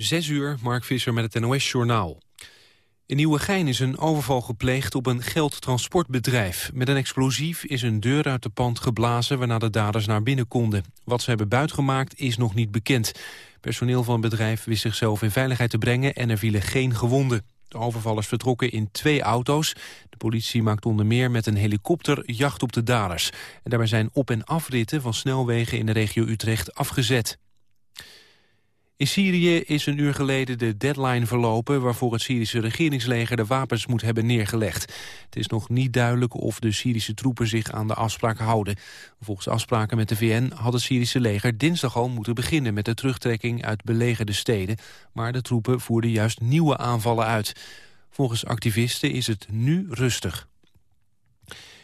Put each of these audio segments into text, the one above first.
Zes uur, Mark Visser met het NOS-journaal. In Nieuwegein is een overval gepleegd op een geldtransportbedrijf. Met een explosief is een deur uit de pand geblazen... waarna de daders naar binnen konden. Wat ze hebben buitgemaakt is nog niet bekend. Personeel van het bedrijf wist zichzelf in veiligheid te brengen... en er vielen geen gewonden. De overvallers vertrokken in twee auto's. De politie maakt onder meer met een helikopter jacht op de daders. En daarbij zijn op- en afritten van snelwegen in de regio Utrecht afgezet. In Syrië is een uur geleden de deadline verlopen... waarvoor het Syrische regeringsleger de wapens moet hebben neergelegd. Het is nog niet duidelijk of de Syrische troepen zich aan de afspraak houden. Volgens afspraken met de VN had het Syrische leger dinsdag al moeten beginnen... met de terugtrekking uit belegerde steden. Maar de troepen voerden juist nieuwe aanvallen uit. Volgens activisten is het nu rustig.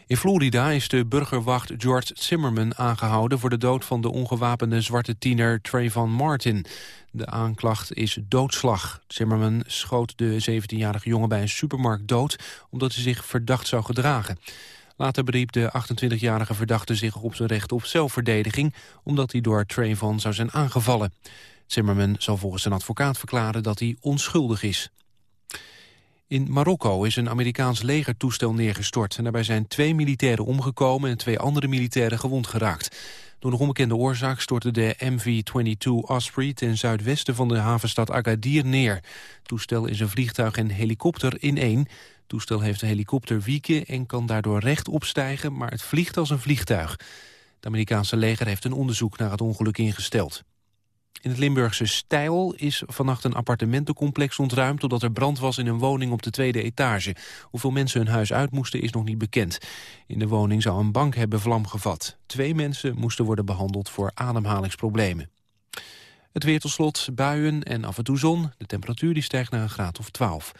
In Florida is de burgerwacht George Zimmerman aangehouden... voor de dood van de ongewapende zwarte tiener Trayvon Martin. De aanklacht is doodslag. Zimmerman schoot de 17-jarige jongen bij een supermarkt dood... omdat hij zich verdacht zou gedragen. Later beriep de 28-jarige verdachte zich op zijn recht op zelfverdediging... omdat hij door Trayvon zou zijn aangevallen. Zimmerman zal volgens zijn advocaat verklaren dat hij onschuldig is. In Marokko is een Amerikaans legertoestel neergestort... en daarbij zijn twee militairen omgekomen en twee andere militairen gewond geraakt. Door nog onbekende oorzaak stortte de MV-22 Osprey... ten zuidwesten van de havenstad Agadir neer. Het toestel is een vliegtuig en helikopter in één. Het toestel heeft een helikopter wieken en kan daardoor recht opstijgen... maar het vliegt als een vliegtuig. Het Amerikaanse leger heeft een onderzoek naar het ongeluk ingesteld. In het Limburgse Stijl is vannacht een appartementencomplex ontruimd... doordat er brand was in een woning op de tweede etage. Hoeveel mensen hun huis uit moesten is nog niet bekend. In de woning zou een bank hebben vlam gevat. Twee mensen moesten worden behandeld voor ademhalingsproblemen. Het weer tot slot, buien en af en toe zon. De temperatuur die stijgt naar een graad of 12.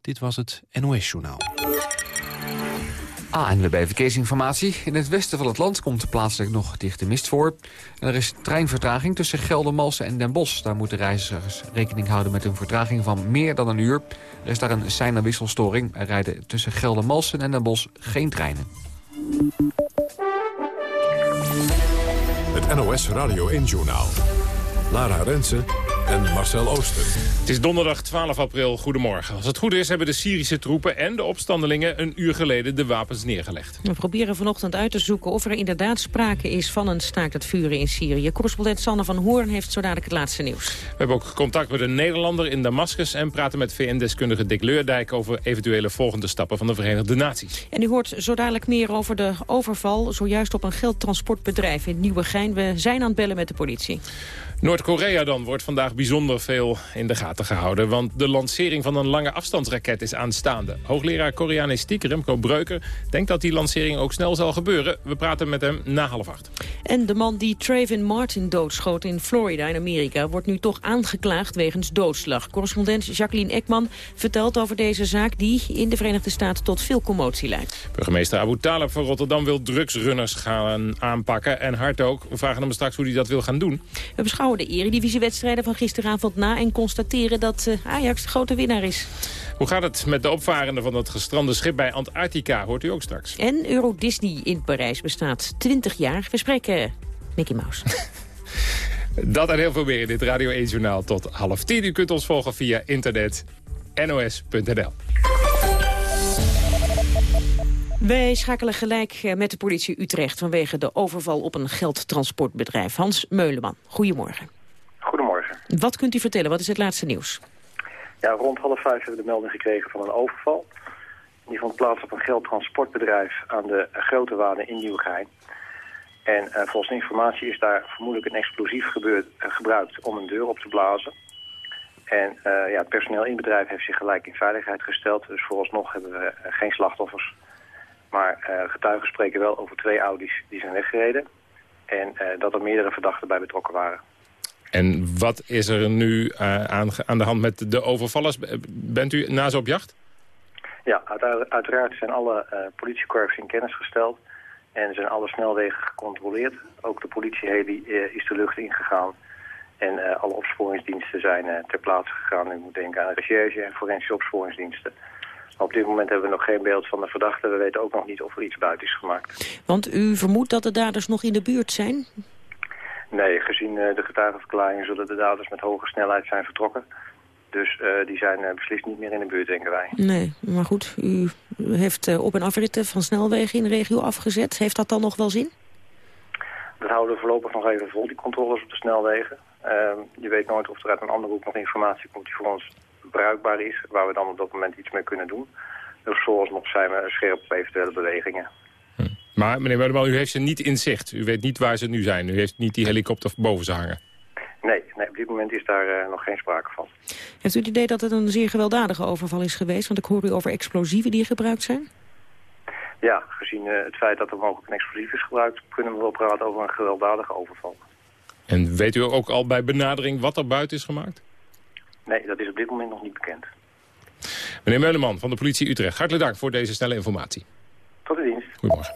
Dit was het NOS Journaal. ANWB Verkeersinformatie. In het westen van het land komt plaatselijk nog dichte mist voor. En er is treinvertraging tussen Geldermalsen en Den Bosch. Daar moeten reizigers rekening houden met een vertraging van meer dan een uur. Er is daar een seine wisselstoring. Er rijden tussen Geldermalsen en Den Bosch geen treinen. Het NOS Radio 1-journaal. Lara Rensen en Marcel Ooster. Het is donderdag 12 april. Goedemorgen. Als het goed is hebben de Syrische troepen en de opstandelingen een uur geleden de wapens neergelegd. We proberen vanochtend uit te zoeken of er inderdaad sprake is van een staakt het vuren in Syrië. Correspondent Sanne van Hoorn heeft zo dadelijk het laatste nieuws. We hebben ook contact met een Nederlander in Damascus en praten met VN-deskundige Dick Leurdijk over eventuele volgende stappen van de Verenigde Naties. En u hoort zo dadelijk meer over de overval zojuist op een geldtransportbedrijf in Nieuwegein. We zijn aan het bellen met de politie. Noord-Korea dan wordt vandaag bijzonder veel in de gaten gehouden. Want de lancering van een lange afstandsraket is aanstaande. Hoogleraar Koreanistiek Remco Breuker denkt dat die lancering ook snel zal gebeuren. We praten met hem na half acht. En de man die Trayvon Martin doodschoot in Florida in Amerika... wordt nu toch aangeklaagd wegens doodslag. Correspondent Jacqueline Ekman vertelt over deze zaak... die in de Verenigde Staten tot veel commotie leidt. Burgemeester Abu Talib van Rotterdam wil drugsrunners gaan aanpakken. En hard ook. We vragen hem straks hoe hij dat wil gaan doen. We beschouwen de eredivisiewedstrijden van gisteravond na... en constateren dat uh, Ajax de grote winnaar is. Hoe gaat het met de opvarenden van het gestrande schip bij Antarctica? Hoort u ook straks. En Euro Disney in Parijs bestaat 20 jaar. We spreken Mickey Mouse. dat en heel veel meer in dit Radio 1 Journaal tot half tien. U kunt ons volgen via internet nos.nl. Wij schakelen gelijk met de politie Utrecht vanwege de overval op een geldtransportbedrijf. Hans Meuleman, goedemorgen. Goedemorgen. Wat kunt u vertellen? Wat is het laatste nieuws? Ja, rond half vijf hebben we de melding gekregen van een overval. Die vond plaats op een geldtransportbedrijf aan de Grote Waarde in Nieuwegein. En uh, volgens informatie is daar vermoedelijk een explosief gebeurd, uh, gebruikt om een deur op te blazen. En uh, ja, het personeel in het bedrijf heeft zich gelijk in veiligheid gesteld. Dus vooralsnog hebben we geen slachtoffers. Maar uh, getuigen spreken wel over twee Audi's die zijn weggereden. En uh, dat er meerdere verdachten bij betrokken waren. En wat is er nu uh, aan, aan, de hand met de overvallers? Bent u na op jacht? Ja, uit, uiteraard zijn alle politiekorps in kennis gesteld. En zijn alle snelwegen gecontroleerd. Ook de politieheli is de lucht ingegaan. En alle opsporingsdiensten zijn ter plaatse gegaan. U moet denken aan recherche en forensische opsporingsdiensten. Op dit moment hebben we nog geen beeld van de verdachte. We weten ook nog niet of er iets buiten is gemaakt. Want u vermoedt dat de daders nog in de buurt zijn? Nee, gezien de getuigenverklaringen zullen de daders met hoge snelheid zijn vertrokken. Dus die zijn beslist niet meer in de buurt, denken wij. Nee, maar goed, u heeft op- en afritten van snelwegen in de regio afgezet. Heeft dat dan nog wel zin? Dat houden we voorlopig nog even vol, die controles op de snelwegen. Ehm, je weet nooit of er uit een andere hoek nog informatie komt die voor ons bruikbaar is, waar we dan op dat moment iets mee kunnen doen. Dus nog zijn we scherp op eventuele bewegingen. Hm. Maar meneer Meuleman, u heeft ze niet in zicht. U weet niet waar ze nu zijn. U heeft niet die helikopter boven ze hangen. Nee, nee op dit moment is daar uh, nog geen sprake van. Heeft u het idee dat het een zeer gewelddadige overval is geweest? Want ik hoor u over explosieven die gebruikt zijn. Ja, gezien uh, het feit dat er mogelijk een explosief is gebruikt... kunnen we wel praten over een gewelddadige overval. En weet u ook al bij benadering wat er buiten is gemaakt? Nee, dat is op dit moment nog niet bekend. Meneer Meuleman van de politie Utrecht, hartelijk dank voor deze snelle informatie. Tot de dienst. Goedemorgen.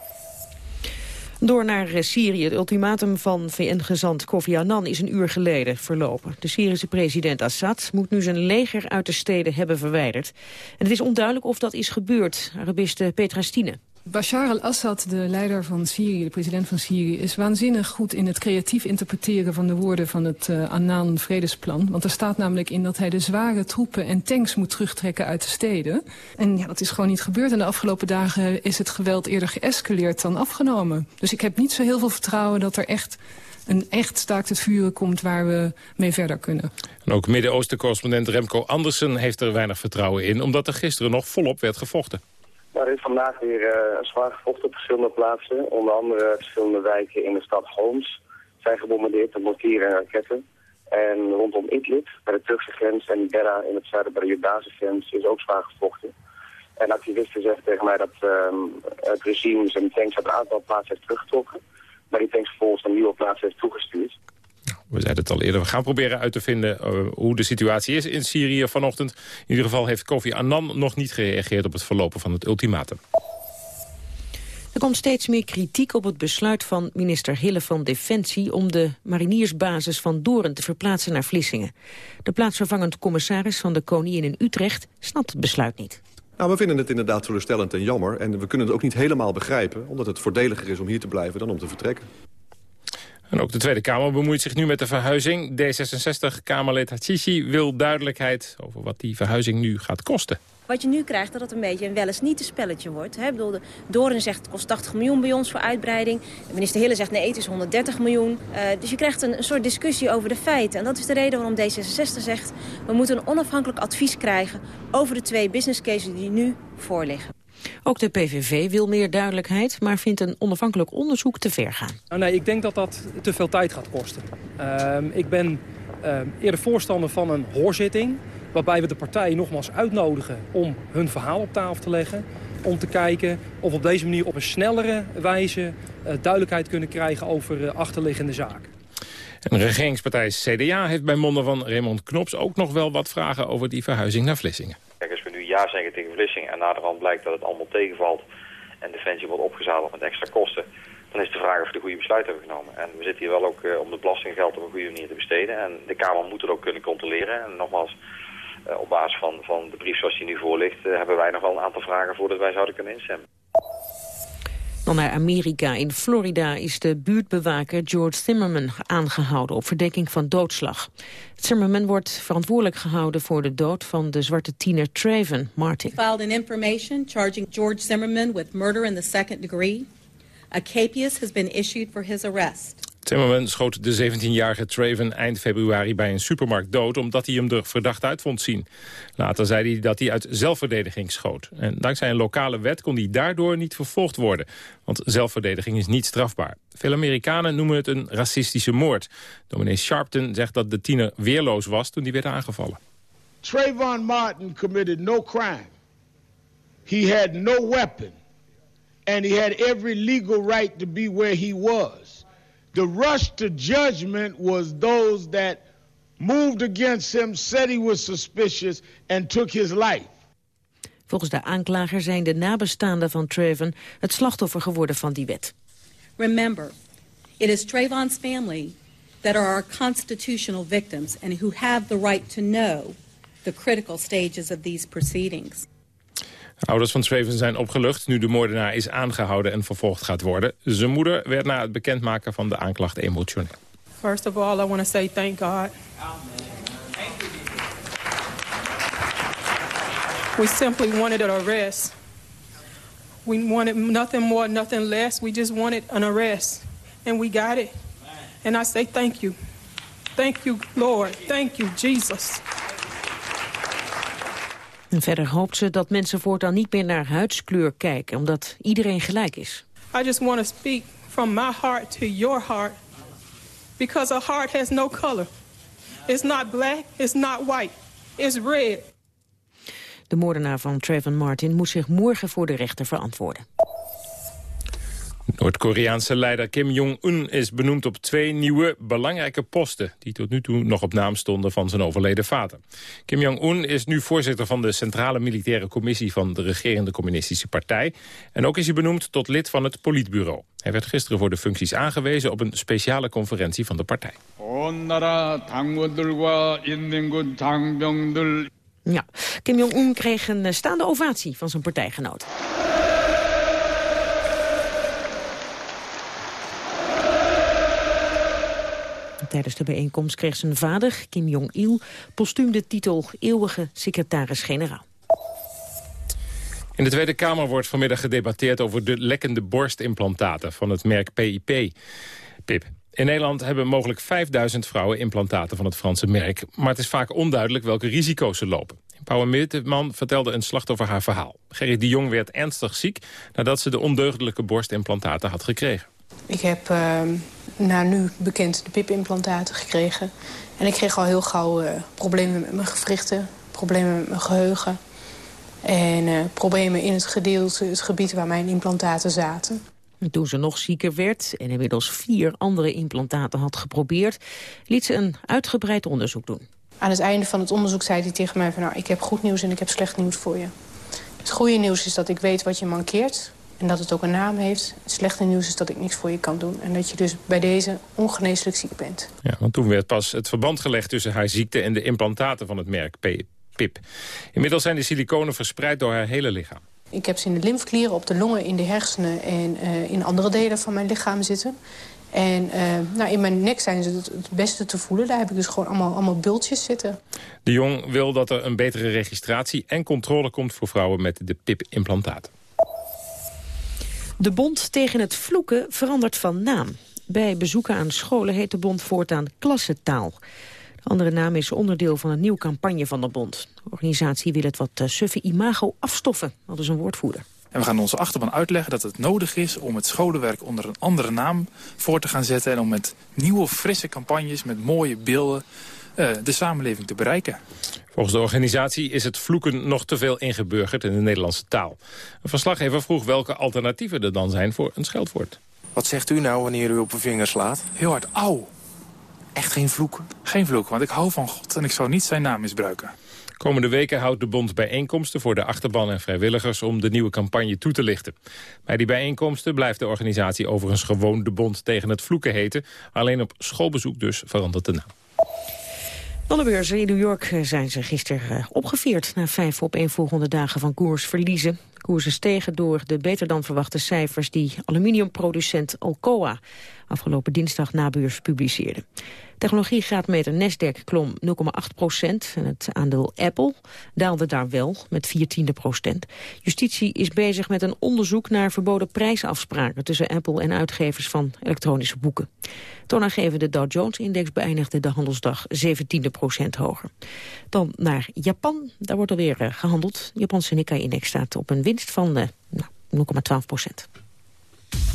Door naar eh, Syrië. Het ultimatum van VN-gezant Kofi Annan is een uur geleden verlopen. De Syrische president Assad moet nu zijn leger uit de steden hebben verwijderd. En het is onduidelijk of dat is gebeurd. Arabiste Petra Stine. Bashar al-Assad, de leider van Syrië, de president van Syrië... is waanzinnig goed in het creatief interpreteren van de woorden van het uh, Annan-vredesplan. Want er staat namelijk in dat hij de zware troepen en tanks moet terugtrekken uit de steden. En ja, dat is gewoon niet gebeurd. En de afgelopen dagen is het geweld eerder geëscaleerd dan afgenomen. Dus ik heb niet zo heel veel vertrouwen dat er echt een echt staakt het vuren komt waar we mee verder kunnen. En ook Midden-Oosten-correspondent Remco Andersen heeft er weinig vertrouwen in... omdat er gisteren nog volop werd gevochten. Er is vandaag weer uh, zwaar gevochten op verschillende plaatsen. Onder andere verschillende wijken in de stad Homs zijn gebombardeerd door mortieren en raketten. En rondom Idlib, bij de Turkse grens, en Dera in het zuiden bij de Jordaanse grens, is ook zwaar gevochten. En activisten zeggen tegen mij dat uh, het regime zijn tanks uit een aantal plaatsen heeft teruggetrokken. Maar die tanks vervolgens naar nieuwe plaatsen heeft toegestuurd we zeiden het al eerder, we gaan proberen uit te vinden uh, hoe de situatie is in Syrië vanochtend. In ieder geval heeft Kofi Annan nog niet gereageerd op het verlopen van het ultimatum. Er komt steeds meer kritiek op het besluit van minister Hille van Defensie... om de mariniersbasis van Doren te verplaatsen naar Vlissingen. De plaatsvervangend commissaris van de Koningin in Utrecht snapt het besluit niet. Nou, we vinden het inderdaad teleurstellend en jammer. En we kunnen het ook niet helemaal begrijpen... omdat het voordeliger is om hier te blijven dan om te vertrekken. En ook de Tweede Kamer bemoeit zich nu met de verhuizing. D66-Kamerlid Hachichi wil duidelijkheid over wat die verhuizing nu gaat kosten. Wat je nu krijgt, dat het een beetje een wel niet een spelletje wordt. Hè? Bedoel, de Doren zegt het kost 80 miljoen bij ons voor uitbreiding. minister Hille zegt nee, het is 130 miljoen. Uh, dus je krijgt een, een, soort discussie over de feiten. En dat is de reden waarom D66 zegt... we moeten een onafhankelijk advies krijgen over de twee business cases die nu voorliggen. Ook de PVV wil meer duidelijkheid, maar vindt een onafhankelijk onderzoek te ver gaan. Nou, nee, ik denk dat dat te veel tijd gaat kosten. Uh, ik ben uh, eerder voorstander van een hoorzitting... waarbij we de partijen nogmaals uitnodigen om hun verhaal op tafel te leggen... om te kijken of we op deze manier op een snellere wijze uh, duidelijkheid kunnen krijgen over uh, achterliggende zaken. En de regeringspartij CDA heeft bij monden van Raymond Knops ook nog wel wat vragen over die verhuizing naar Vlissingen zeggen tegen Vlissingen en naderhand blijkt dat het allemaal tegenvalt en Defensie wordt opgezadeld met extra kosten, dan is de vraag of we de goede besluit hebben genomen. En we zitten hier wel ook uh, om de belastinggeld op een goede manier te besteden. En de Kamer moet het ook kunnen controleren. En nogmaals, uh, op basis van, van de brief zoals die nu voor ligt, uh, hebben wij nog wel een aantal vragen voordat wij zouden kunnen instemmen. Dan naar Amerika. In Florida is de buurtbewaker George Zimmerman aangehouden op verdenking van doodslag. Zimmerman wordt verantwoordelijk gehouden voor de dood van de zwarte tiener Traven Martin. Filed an information charging George Zimmerman with murder in the second degree. A capias has been issued for his arrest. Timmerman schoot de 17-jarige Traven eind februari bij een supermarkt dood... omdat hij hem er verdacht uit vond zien. Later zei hij dat hij uit zelfverdediging schoot. En dankzij een lokale wet kon hij daardoor niet vervolgd worden. Want zelfverdediging is niet strafbaar. Veel Amerikanen noemen het een racistische moord. Dominee Sharpton zegt dat de tiener weerloos was toen hij werd aangevallen. Trayvon Martin committed no crime. He had no weapon. And he had every legal right to be where he was. The rush to judgment was those that moved against him, said he was suspicious and took his life. Volgens de aanklager zijn de nabestaanden van Trayvon het slachtoffer geworden van die wet. Remember, it is Trayvon's family that are our constitutional victims and who have the right to know the critical stages of these proceedings. Ouders van Traven zijn opgelucht nu de moordenaar is aangehouden en vervolgd gaat worden. Zijn moeder werd na het bekendmaken van de aanklacht emotioneel. First of all, I want to say thank God. We simply wanted an arrest. We wanted nothing more, nothing less. We just wanted an arrest. And we got it. And I say thank you. Thank you, Lord. Thank you, Jesus. En verder hoopt ze dat mensen voortaan niet meer naar huidskleur kijken... omdat iedereen gelijk is. I just want to speak from my heart to your heart. Because a heart has no color. It's not black, it's not white, it's red. De moordenaar van Trayvon Martin moet zich morgen voor de rechter verantwoorden. Noord-Koreaanse leider Kim Jong-un is benoemd op twee nieuwe belangrijke posten... die tot nu toe nog op naam stonden van zijn overleden vader. Kim Jong-un is nu voorzitter van de Centrale Militaire Commissie... van de regerende communistische partij. En ook is hij benoemd tot lid van het politbureau. Hij werd gisteren voor de functies aangewezen op een speciale conferentie van de partij. Ja, Kim Jong-un kreeg een eh, staande ovatie van zijn partijgenoten. Tijdens de bijeenkomst kreeg zijn vader, Kim Jong-il, postuum de titel eeuwige secretaris-generaal. In de Tweede Kamer wordt vanmiddag gedebatteerd over de lekkende borstimplantaten van het merk PIP. PIP. In Nederland hebben mogelijk 5000 vrouwen implantaten van het Franse merk. Maar het is vaak onduidelijk welke risico's ze lopen. Pauwe Milteman vertelde een slachtoffer haar verhaal. Gerrit de Jong werd ernstig ziek nadat ze de ondeugdelijke borstimplantaten had gekregen. Ik heb uh, nou, nu bekend de PIP-implantaten gekregen. En ik kreeg al heel gauw uh, problemen met mijn gewrichten, problemen met mijn geheugen. En uh, problemen in het gedeelte, het gebied waar mijn implantaten zaten. Toen ze nog zieker werd en inmiddels vier andere implantaten had geprobeerd... liet ze een uitgebreid onderzoek doen. Aan het einde van het onderzoek zei hij tegen mij van... nou, ik heb goed nieuws en ik heb slecht nieuws voor je. Het goede nieuws is dat ik weet wat je mankeert en dat het ook een naam heeft. Het slechte nieuws is dat ik niks voor je kan doen. En dat je dus bij deze ongeneeslijk ziek bent. Ja, want toen werd pas het verband gelegd tussen haar ziekte... en de implantaten van het merk PIP. Inmiddels zijn de siliconen verspreid door haar hele lichaam. Ik heb ze in de lymfeklieren, op de longen, in de hersenen... en uh, in andere delen van mijn lichaam zitten. En uh, nou, in mijn nek zijn ze het, het, beste te voelen. Daar heb ik dus gewoon allemaal, allemaal bultjes zitten. De Jong wil dat er een betere registratie en controle komt... voor vrouwen met de PIP-implantaten. De bond tegen het vloeken verandert van naam. Bij bezoeken aan scholen heet de bond voortaan klassentaal. De andere naam is onderdeel van een nieuwe campagne van de bond. De organisatie wil het wat uh, suffe imago afstoffen, is een woordvoerder. En we gaan onze achterban uitleggen dat het nodig is om het scholenwerk onder een andere naam voor te gaan zetten. En om met nieuwe, frisse campagnes, met mooie beelden, de samenleving te bereiken. Volgens de organisatie is het vloeken nog te veel ingeburgerd in de Nederlandse taal. Een verslaggever vroeg welke alternatieven er dan zijn voor een scheldwoord. Wat zegt u nou wanneer u op een vinger slaat? Heel hard, auw. Echt geen vloek? Geen vloek, want ik hou van God en ik zou niet zijn naam misbruiken. Komende weken houdt de bond bijeenkomsten voor de achterban en vrijwilligers om de nieuwe campagne toe te lichten. Bij die bijeenkomsten blijft de organisatie overigens gewoon de bond tegen het vloeken heten. Alleen op schoolbezoek dus verandert de naam. De beurzen in New York zijn ze gisteren opgeveerd... na vijf op volgende dagen van koersverliezen. Koersen stegen door de beter dan verwachte cijfers... die aluminiumproducent Alcoa afgelopen dinsdag na beurs publiceerde. Technologiegraadmeter Nasdaq klom 0,8 procent. En het aandeel Apple daalde daar wel met 4 tiende procent. Justitie is bezig met een onderzoek naar verboden prijsafspraken... tussen Apple en uitgevers van elektronische boeken. Toonaangevende Dow Jones-index beëindigde de handelsdag 17 procent hoger. Dan naar Japan, daar wordt alweer uh, gehandeld. De Japanse Nikkei-index staat op een winst van uh, nou, 0,12 procent.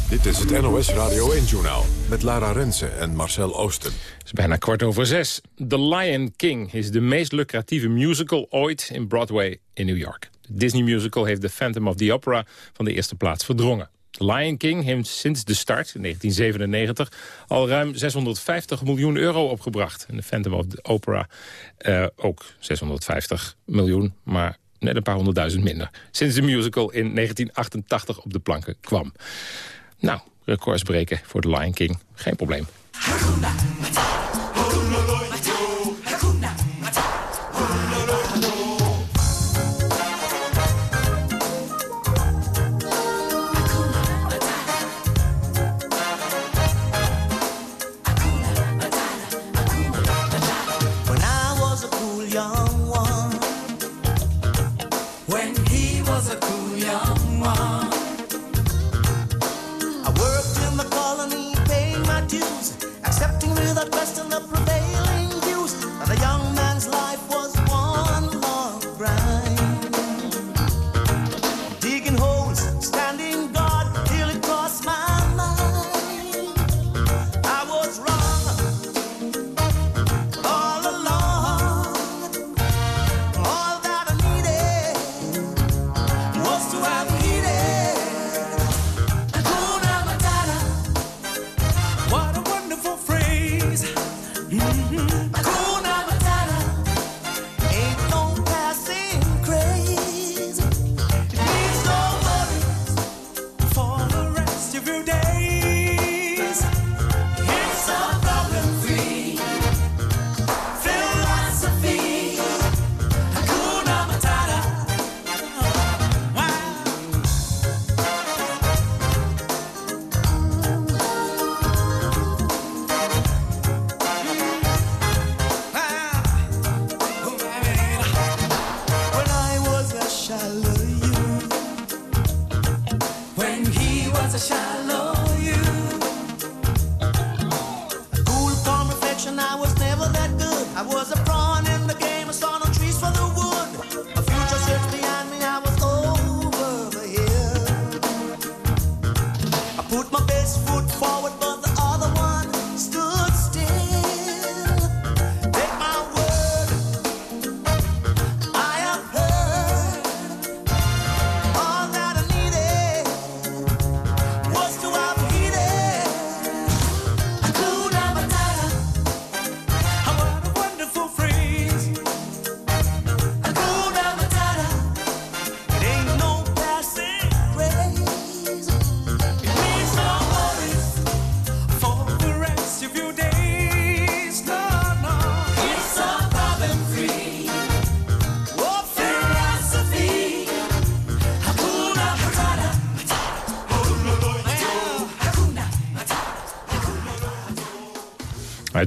Dit is het NOS Radio 1-journaal met Lara Rensen en Marcel Oosten. Het is bijna kwart over zes. The Lion King is de meest lucratieve musical ooit in Broadway in New York. De Disney musical heeft The Phantom of the Opera van de eerste plaats verdrongen. The Lion King heeft sinds de start, in 1997, al ruim 650 miljoen euro opgebracht. En The Phantom of the Opera uh, ook 650 miljoen, maar net een paar honderdduizend minder. Sinds de musical in 1988 op de planken kwam. Nou, records breken voor The Lion King. Geen probleem. young one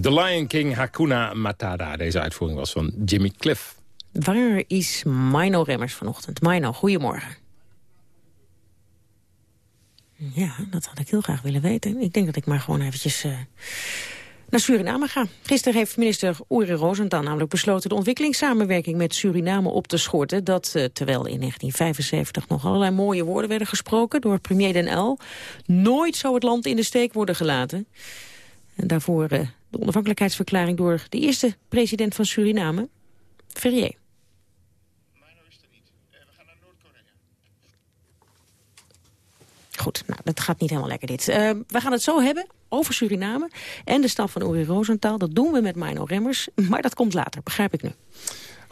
The Lion King Hakuna Matata. Deze uitvoering was van Jimmy Cliff. Waar is Mino Remmers vanochtend? Mino, goedemorgen. Ja, dat had ik heel graag willen weten. Ik denk dat ik maar gewoon eventjes eh, naar Suriname ga. Gisteren heeft minister Uri Rosenthal namelijk besloten... de ontwikkelingssamenwerking met Suriname op te schorten. Dat, eh, terwijl in 1975 nog allerlei mooie woorden werden gesproken... door premier Den El. Nooit zou het land in de steek worden gelaten. En daarvoor eh, de onafhankelijkheidsverklaring door de eerste president van Suriname, Ferrier. Goed, nou, dat gaat niet helemaal lekker dit. Eh, we gaan het zo hebben over Suriname en de stap van Uri Rosenthal. Dat doen we met Mino Remmers, maar dat komt later, begrijp ik nu.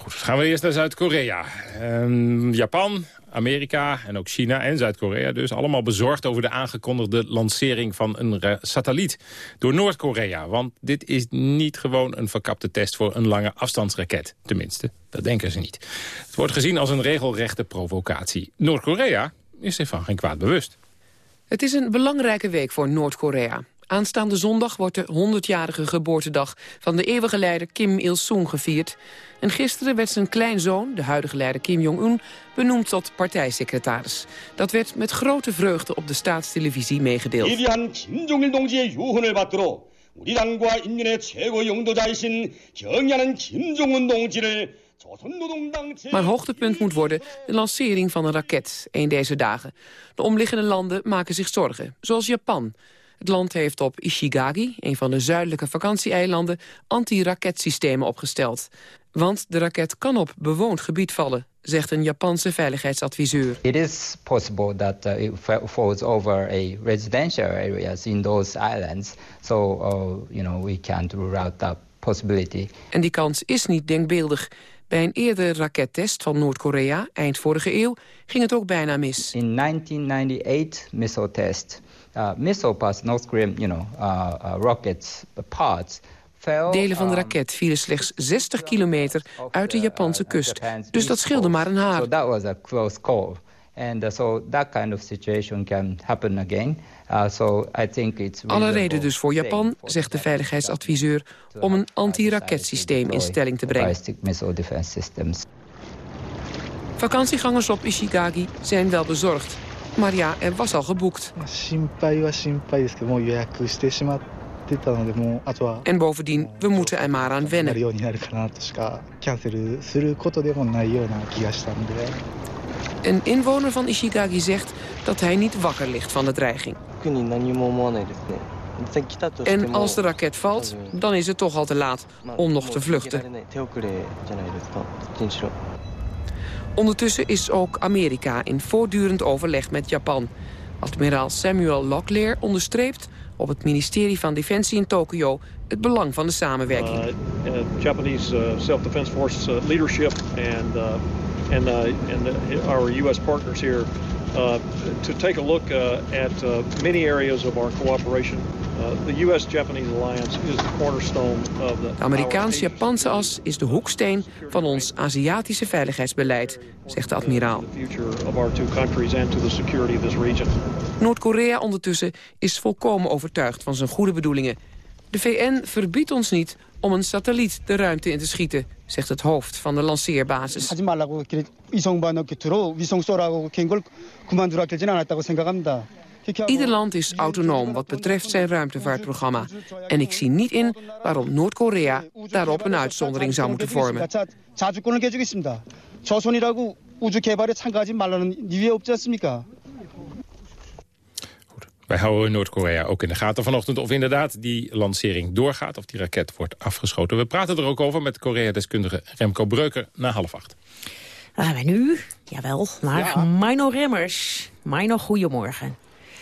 Gaan we eerst naar Zuid-Korea. Ehm, Japan, Amerika en ook China en Zuid-Korea dus... allemaal bezorgd over de aangekondigde lancering van een satelliet door Noord-Korea. Want dit is niet gewoon een verkapte test voor een lange afstandsraket. Tenminste, dat denken ze niet. Het wordt gezien als een regelrechte provocatie. Noord-Korea is zich van geen kwaad bewust. Het is een belangrijke week voor Noord-Korea. Aanstaande zondag wordt de 100-jarige geboortedag van de eeuwige leider Kim Il-sung gevierd. En gisteren werd zijn kleinzoon, de huidige leider Kim Jong-un, benoemd tot partijsecretaris. Dat werd met grote vreugde op de staatstelevisie meegedeeld. Maar hoogtepunt moet worden de lancering van een raket, een deze dagen. De omliggende landen maken zich zorgen, zoals Japan. Het land heeft op Ishigaki, een van de zuidelijke vakantieeilanden, anti-raketsystemen opgesteld. Want de raket kan op bewoond gebied vallen, zegt een Japanse veiligheidsadviseur. It is possible that uh, it fa- falls over a residential areas in those islands. So, uh, you know, we can't rule out that possibility. En die kans is niet denkbeeldig. Bij een eerdere rakettest van Noord-Korea, eind vorige eeuw, ging het ook bijna mis. In 1998 missile test, missile parts, North Korean, you know, uh, uh, rockets parts. Delen van de um, raket vielen slechts 60 kilometer uit de Japanse kust. Dus dat scheelde maar een haar. So that was a close call. And uh, so that kind of situation can happen again. Uh, so I think it's Alle reden dus voor Japan, zegt de veiligheidsadviseur... om een antiraketsysteem in stelling te brengen. Vakantiegangers op Ishigaki zijn wel bezorgd. Maar ja, er was al geboekt. En bovendien, we moeten er maar aan wennen. Een inwoner van Ishigaki zegt dat hij niet wakker ligt van de dreiging. En als de raket valt, dan is het toch al te laat om nog te vluchten. Ondertussen is ook Amerika in voortdurend overleg met Japan. Admiraal Samuel Locklear onderstreept op het ministerie van Defensie in Tokio het belang van de samenwerking. uh, uh, Japanese uh, self-defense leadership and and and our U.S. partners here to take a look at many areas of our cooperation. Uh, the U.S.-Japanese alliance is the cornerstone of the. De Amerikaans-Japanse as is de hoeksteen van ons Aziatische veiligheidsbeleid, zegt de admiraal. Noord-Korea ondertussen is volkomen overtuigd van zijn goede bedoelingen. De VN verbiedt ons niet om een satelliet de ruimte in te schieten, zegt het hoofd van de lanceerbasis. Ieder land is autonoom wat betreft zijn ruimtevaartprogramma. En ik zie niet in waarom Noord-Korea daarop een uitzondering zou moeten vormen. Wij houden Noord-Korea ook in de gaten vanochtend of inderdaad die lancering doorgaat... of die raket wordt afgeschoten. We praten er ook over met Korea-deskundige Remco Breuker na half acht. Gaan nu, jawel, naar ja. Mino Remmers. Mino, goedemorgen.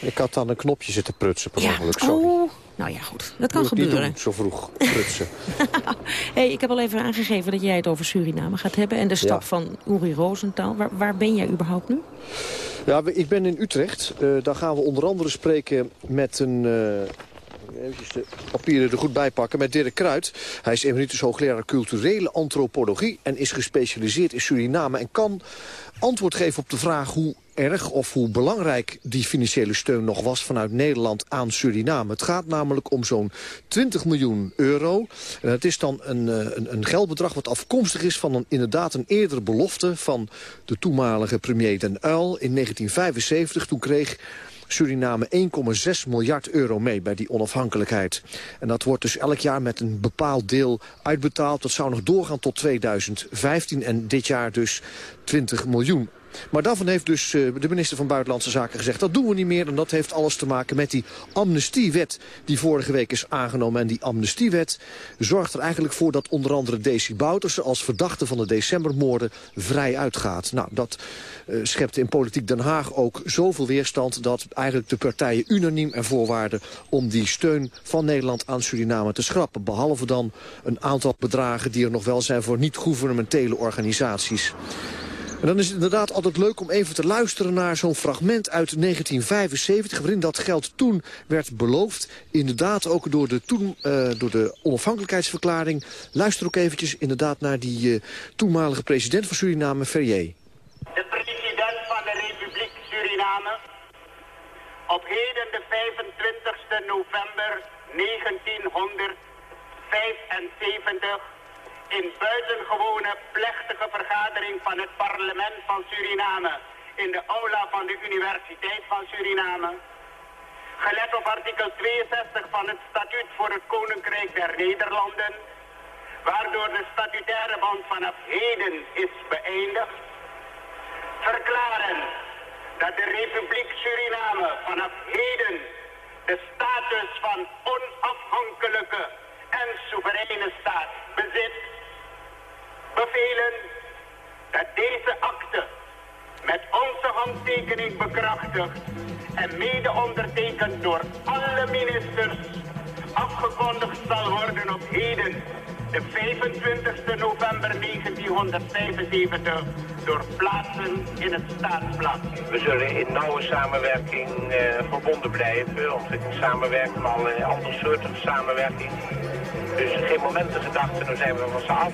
Ik had aan een knopje zitten prutsen per ongeluk, sorry. Oh, nou ja, goed. Dat kan Moet ik niet gebeuren. doen, zo vroeg prutsen. Hey, ik heb al even aangegeven dat jij het over Suriname gaat hebben... en de stap Ja. van Uri Rosenthal. Waar, waar ben jij überhaupt nu? Ja, ik ben in Utrecht. Eh, daar gaan we onder andere spreken met een... eh Even de papieren er goed bij pakken. Met Dirk Kruid. Hij is emeritus hoogleraar culturele antropologie... en is gespecialiseerd in Suriname. En kan antwoord geven op de vraag hoe erg of hoe belangrijk die financiële steun nog was vanuit Nederland aan Suriname. Het gaat namelijk om zo'n 20 miljoen euro. En het is dan een, eh, een, een geldbedrag wat afkomstig is van een, inderdaad een eerdere belofte van de toenmalige premier Den Uyl in 1975. Toen kreeg Suriname 1,6 miljard euro mee bij die onafhankelijkheid. En dat wordt dus elk jaar met een bepaald deel uitbetaald. Dat zou nog doorgaan tot 2015 en dit jaar dus 20 miljoen. Maar daarvan heeft dus eh, de minister van Buitenlandse Zaken gezegd... dat doen we niet meer en dat heeft alles te maken met die amnestiewet... die vorige week is aangenomen. En die amnestiewet zorgt er eigenlijk voor dat onder andere Desi Bouterse... als verdachte van de decembermoorden vrij uitgaat. Nou, dat eh, schept in politiek Den Haag ook zoveel weerstand... dat eigenlijk de partijen unaniem ervoor waren om die steun van Nederland aan Suriname te schrappen. Behalve dan een aantal bedragen die er nog wel zijn voor niet-governementele organisaties. En dan is het inderdaad altijd leuk om even te luisteren naar zo'n fragment uit 1975... waarin dat geld toen werd beloofd. Inderdaad ook door de, toen, eh, door de onafhankelijkheidsverklaring. Luister ook eventjes inderdaad naar die eh, toenmalige president van Suriname, Ferrier. de president van de Republiek Suriname, op heden de 25 november 1975 in buitengewone plechtige vergadering van het parlement van Suriname in de aula van de Universiteit van Suriname. Gelet op artikel 62 van het statuut voor het Koninkrijk der Nederlanden, waardoor de statutaire band vanaf heden is beëindigd, verklaren dat de Republiek Suriname vanaf heden de status van onafhankelijke en soevereine staat bezit, bevelen dat deze akte met onze handtekening bekrachtigd en mede ondertekend door alle ministers afgekondigd zal worden op heden, de 25 november 1975, door plaatsen in het staatsblad. We zullen in nauwe samenwerking eh, verbonden blijven. Ontwikkeling samenwerking, maar allerlei andere soorten samenwerking. Dus geen moment de gedachte, dan zijn we van ze af.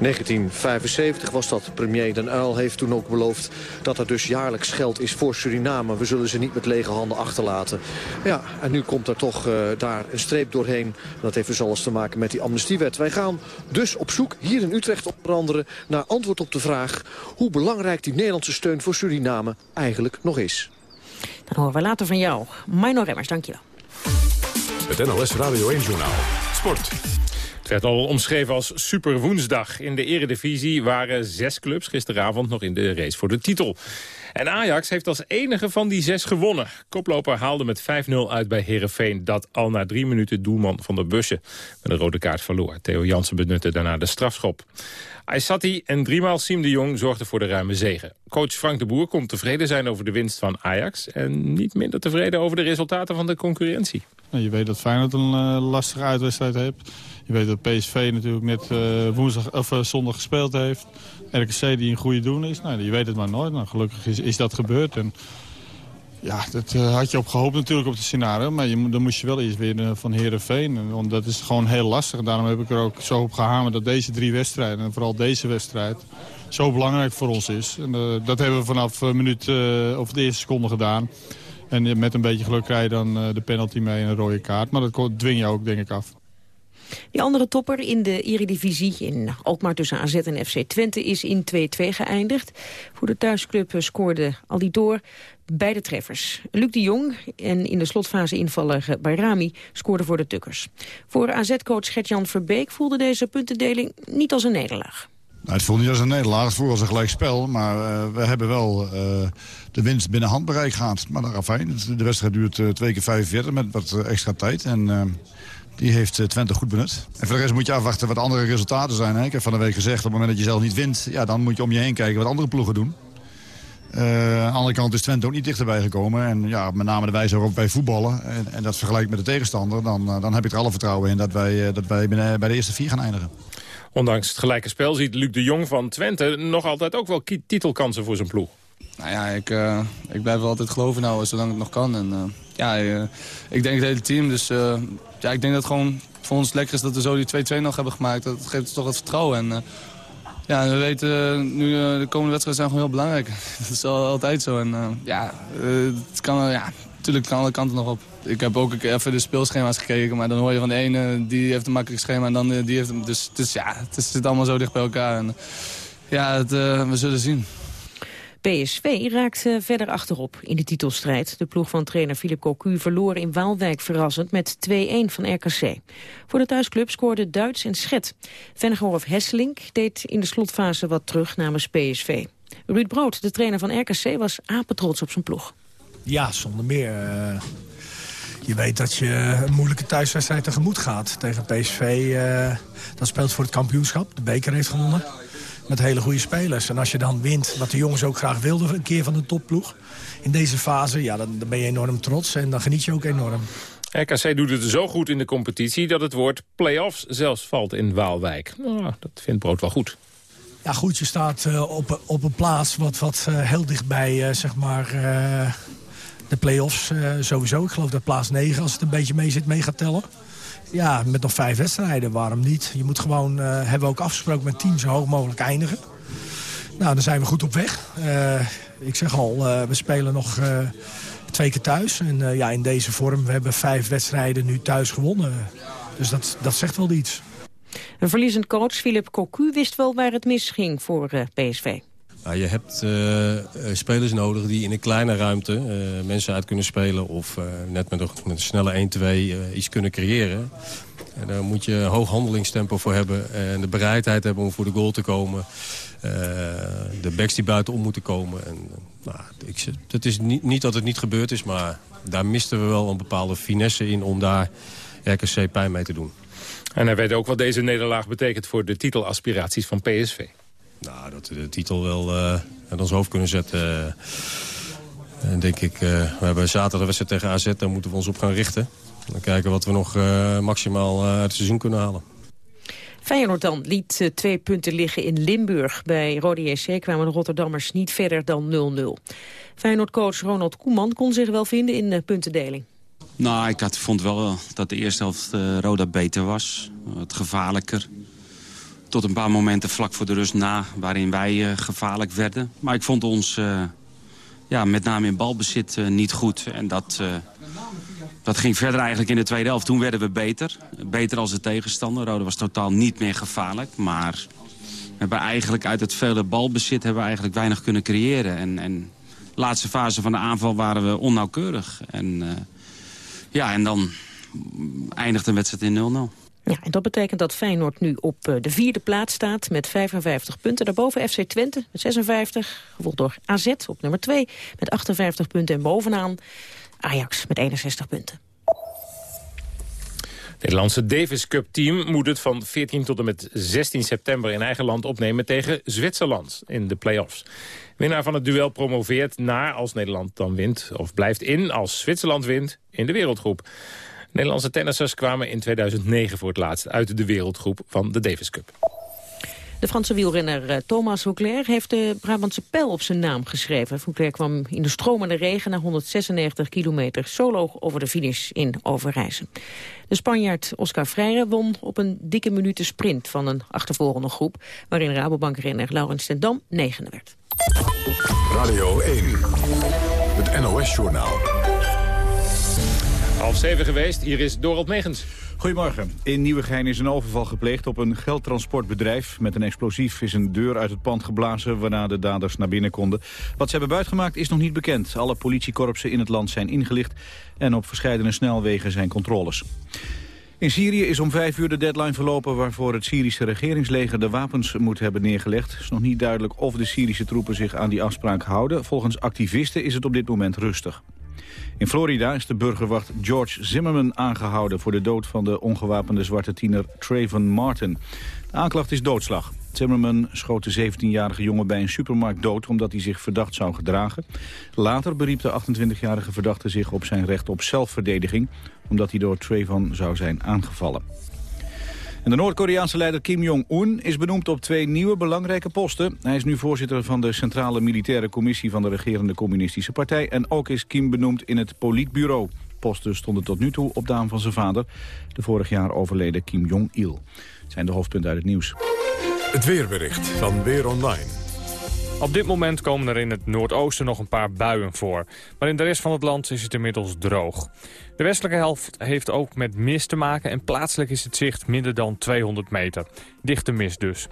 1975 was dat. Premier Den Uyl heeft toen ook beloofd dat er dus jaarlijks geld is voor Suriname. We zullen ze niet met lege handen achterlaten. Ja, en nu komt er toch uh, daar een streep doorheen. Dat heeft dus alles te maken met die amnestiewet. Wij gaan dus op zoek, hier in Utrecht onder andere... naar antwoord op de vraag hoe belangrijk die Nederlandse steun voor Suriname eigenlijk nog is. Dan horen we later van jou. Mino Remmers, dankjewel. Het NOS Radio 1-journaal. Sport. Het werd al omschreven als Super Woensdag. In de eredivisie waren zes clubs gisteravond nog in de race voor de titel. En Ajax heeft als enige van die zes gewonnen. Koploper haalde met 5-0 uit bij Herenveen dat al na drie minuten doelman van de bussen met een rode kaart verloor. Theo Jansen benutte daarna de strafschop. Aysati en driemaal Siem de Jong zorgden voor de ruime zegen. Coach Frank de Boer kon tevreden zijn over de winst van Ajax... en niet minder tevreden over de resultaten van de concurrentie. Je weet dat Feyenoord een uh, lastige uitwedstrijd heeft. Je weet dat PSV natuurlijk net uh, woensdag, of, uh, zondag gespeeld heeft. RKC die een goede doen is. Nou, je weet het maar nooit. Nou, gelukkig is, is dat gebeurd. En ja, dat uh, had je op gehoopt natuurlijk op het scenario. Maar je, dan moest je wel eerst weer uh, van Herenveen. Want dat is gewoon heel lastig. Daarom heb ik er ook zo op gehamerd dat deze drie wedstrijden... en vooral deze wedstrijd zo belangrijk voor ons is. En, uh, dat hebben we vanaf minuut of de eerste seconde gedaan. En met een beetje geluk krijg je dan de penalty mee en een rode kaart. Maar dat dwing je ook, denk ik, af. Die andere topper in de Eredivisie, in Alkmaar tussen AZ en FC Twente, is in 2-2 geëindigd. Voor de thuisclub scoorde Aldidoor beide treffers. Luc de Jong en in de slotfase invaller Bayrami scoorden voor de Tukkers. Voor AZ-coach Gert-Jan Verbeek voelde deze puntendeling niet als een nederlaag. Nou, het voelde niet als een nederlaag, het voelde als een gelijk spel. Maar uh, we hebben wel de winst binnen handbereik gehad. Maar dat fijn. De wedstrijd duurt twee keer 45 met wat extra tijd. En die heeft Twente goed benut. En voor de rest moet je afwachten wat andere resultaten zijn. Hè? Ik heb van de week gezegd, op het moment dat je zelf niet wint... Ja, dan moet je om je heen kijken wat andere ploegen doen. Uh, aan de andere kant is Twente ook niet dichterbij gekomen. En ja, met name de wijze waarop wij voetballen. En, en dat vergelijkt met de tegenstander. Dan, uh, dan heb ik er alle vertrouwen in dat wij, dat wij bij de eerste vier gaan eindigen. Ondanks het gelijke spel ziet Luc de Jong van Twente nog altijd ook wel titelkansen voor zijn ploeg. Nou ja, ik, ik blijf wel altijd geloven nou, zolang het nog kan. En, ja, ik denk het hele team. Dus ja, ik denk dat het gewoon voor ons lekker is dat we zo die 2-2 nog hebben gemaakt. Dat geeft ons toch wat vertrouwen. En, ja, we weten nu de komende wedstrijden zijn gewoon heel belangrijk. Dat is altijd zo. En ja, het kan, ja, natuurlijk kan alle kanten nog op. Ik heb ook even de speelschema's gekeken, maar dan hoor je van de ene, die heeft een makkelijk schema en dan die heeft. Dus, dus ja, het zit allemaal zo dicht bij elkaar. En, ja, het, we zullen zien. PSV raakt verder achterop in de titelstrijd. De ploeg van trainer Philip Cocu verloor in Waalwijk verrassend met 2-1 van RKC. Voor de thuisclub scoorden Duits en Schet. Vennegoor Hesselink deed in de slotfase wat terug namens PSV. Ruud Brood, de trainer van RKC, was apetrots op zijn ploeg. Ja, zonder meer. Uh, je weet dat je een moeilijke thuiswedstrijd tegemoet gaat tegen PSV. Uh, dat speelt voor het kampioenschap. De beker heeft gewonnen met hele goede spelers. En als je dan wint, wat de jongens ook graag wilden, een keer van de topploeg... in deze fase, ja, dan, dan ben je enorm trots en dan geniet je ook enorm. RKC doet het zo goed in de competitie dat het woord play-offs zelfs valt in Waalwijk. Oh, dat vindt Brood wel goed. Ja goed, je staat uh, op, op een plaats wat, wat uh, heel dichtbij uh, zeg maar, de play-offs sowieso. Ik geloof dat plaats 9, als het een beetje mee zit, mee gaat tellen. Ja, met nog vijf wedstrijden, waarom niet? Je moet gewoon, uh, hebben we ook afgesproken met teams zo hoog mogelijk eindigen. Nou, dan zijn we goed op weg. Uh, ik zeg al, uh, we spelen nog twee keer thuis. En ja, in deze vorm, we hebben vijf wedstrijden nu thuis gewonnen. Dus dat, dat zegt wel iets. Een verliezend coach, Philip Cocu, wist wel waar het misging voor PSV. Nou, je hebt uh, spelers nodig die in een kleine ruimte uh, mensen uit kunnen spelen... of net met een, met een snelle 1-2 iets kunnen creëren. En daar moet je hoog handelingstempo voor hebben... en de bereidheid hebben om voor de goal te komen. de backs die buitenom moeten komen. En, nou, ik, het is niet, niet dat het niet gebeurd is, maar daar misten we wel een bepaalde finesse in... om daar RKC pijn mee te doen. En hij weet ook wat deze nederlaag betekent voor de titelaspiraties van PSV. Nou, dat we de titel wel uh, uit ons hoofd kunnen zetten. En denk ik, uh, we hebben zaterdag de wedstrijd tegen AZ, daar moeten we ons op gaan richten. Dan kijken wat we nog uh, maximaal uit het seizoen kunnen halen. Feyenoord dan liet uh, twee punten liggen in Limburg. Bij Rode JC kwamen de Rotterdammers niet verder dan 0-0. Feyenoord-coach Ronald Koeman kon zich wel vinden in de puntendeling. Nou, ik had, vond wel dat de eerste helft uh, Roda beter was. Wat gevaarlijker. Tot een paar momenten vlak voor de rust na... waarin wij gevaarlijk werden. Maar ik vond ons ja, met name in balbezit niet goed. En dat, dat ging verder eigenlijk in de tweede helft. Toen werden we beter. Beter als de tegenstander. Rode was totaal niet meer gevaarlijk. Maar we hebben eigenlijk uit het vele balbezit hebben we eigenlijk weinig kunnen creëren. En, en de laatste fase van de aanval waren we onnauwkeurig. En, ja, en dan eindigt de wedstrijd in 0-0. Ja, en dat betekent dat Feyenoord nu op de vierde plaats staat met 55 punten. Daarboven FC Twente met 56, gevolgd door AZ op nummer 2 met 58 punten. En bovenaan Ajax met 61 punten. Het Nederlandse Davis Cup team moet het van 14 tot en met 16 september in eigen land opnemen tegen Zwitserland in de play-offs. Winnaar van het duel promoveert naar als Nederland dan wint of blijft in als Zwitserland wint in de wereldgroep. Nederlandse tennissers kwamen in 2009 voor het laatst uit de wereldgroep van de Davis Cup. De Franse wielrenner eh, Thomas Vauclair heeft de Brabantse pijl op zijn naam geschreven. Vauclair kwam in de stromende regen na 196 kilometer solo over de finish in Overijssel. De Spanjaard Oscar Freire won op een dikke minuten sprint van een achtervolgende groep... waarin Rabobank-renner Laurens ten Dam negende werd. Radio 1, het NOS-journaal. Half zeven geweest, hier is Dorald Megens. Goedemorgen. In Nieuwegein is een overval gepleegd op een geldtransportbedrijf. Met een explosief is een deur uit het pand geblazen waarna de daders naar binnen konden. Wat ze hebben buitgemaakt is nog niet bekend. Alle politiekorpsen in het land zijn ingelicht en op verschillende snelwegen zijn controles. In Syrië is om vijf uur de deadline verlopen waarvoor het Syrische regeringsleger de wapens moet hebben neergelegd. Het is nog niet duidelijk of de Syrische troepen zich aan die afspraak houden. Volgens activisten is het op dit moment rustig. In Florida is de burgerwacht George Zimmerman aangehouden... voor de dood van de ongewapende zwarte tiener Trayvon Martin. De aanklacht is doodslag. Zimmerman schoot de 17-jarige jongen bij een supermarkt dood... omdat hij zich verdacht zou gedragen. Later beriep de 28-jarige verdachte zich op zijn recht op zelfverdediging... omdat hij door Trayvon zou zijn aangevallen de Noord-Koreaanse leider Kim Jong-un is benoemd op twee nieuwe belangrijke posten. Hij is nu voorzitter van de Centrale Militaire Commissie van de regerende communistische partij. En ook is Kim benoemd in het Politbureau. Posten stonden tot nu toe op naam van zijn vader, de vorig jaar overleden Kim Jong-il. zijn de hoofdpunten uit het nieuws. Het weerbericht van Weer Online. Op dit moment komen er in het noordoosten nog een paar buien voor. Maar in de rest van het land is het inmiddels droog. De westelijke helft heeft ook met mist te maken... en plaatselijk is het zicht minder dan 200 meter. Dichte mist dus.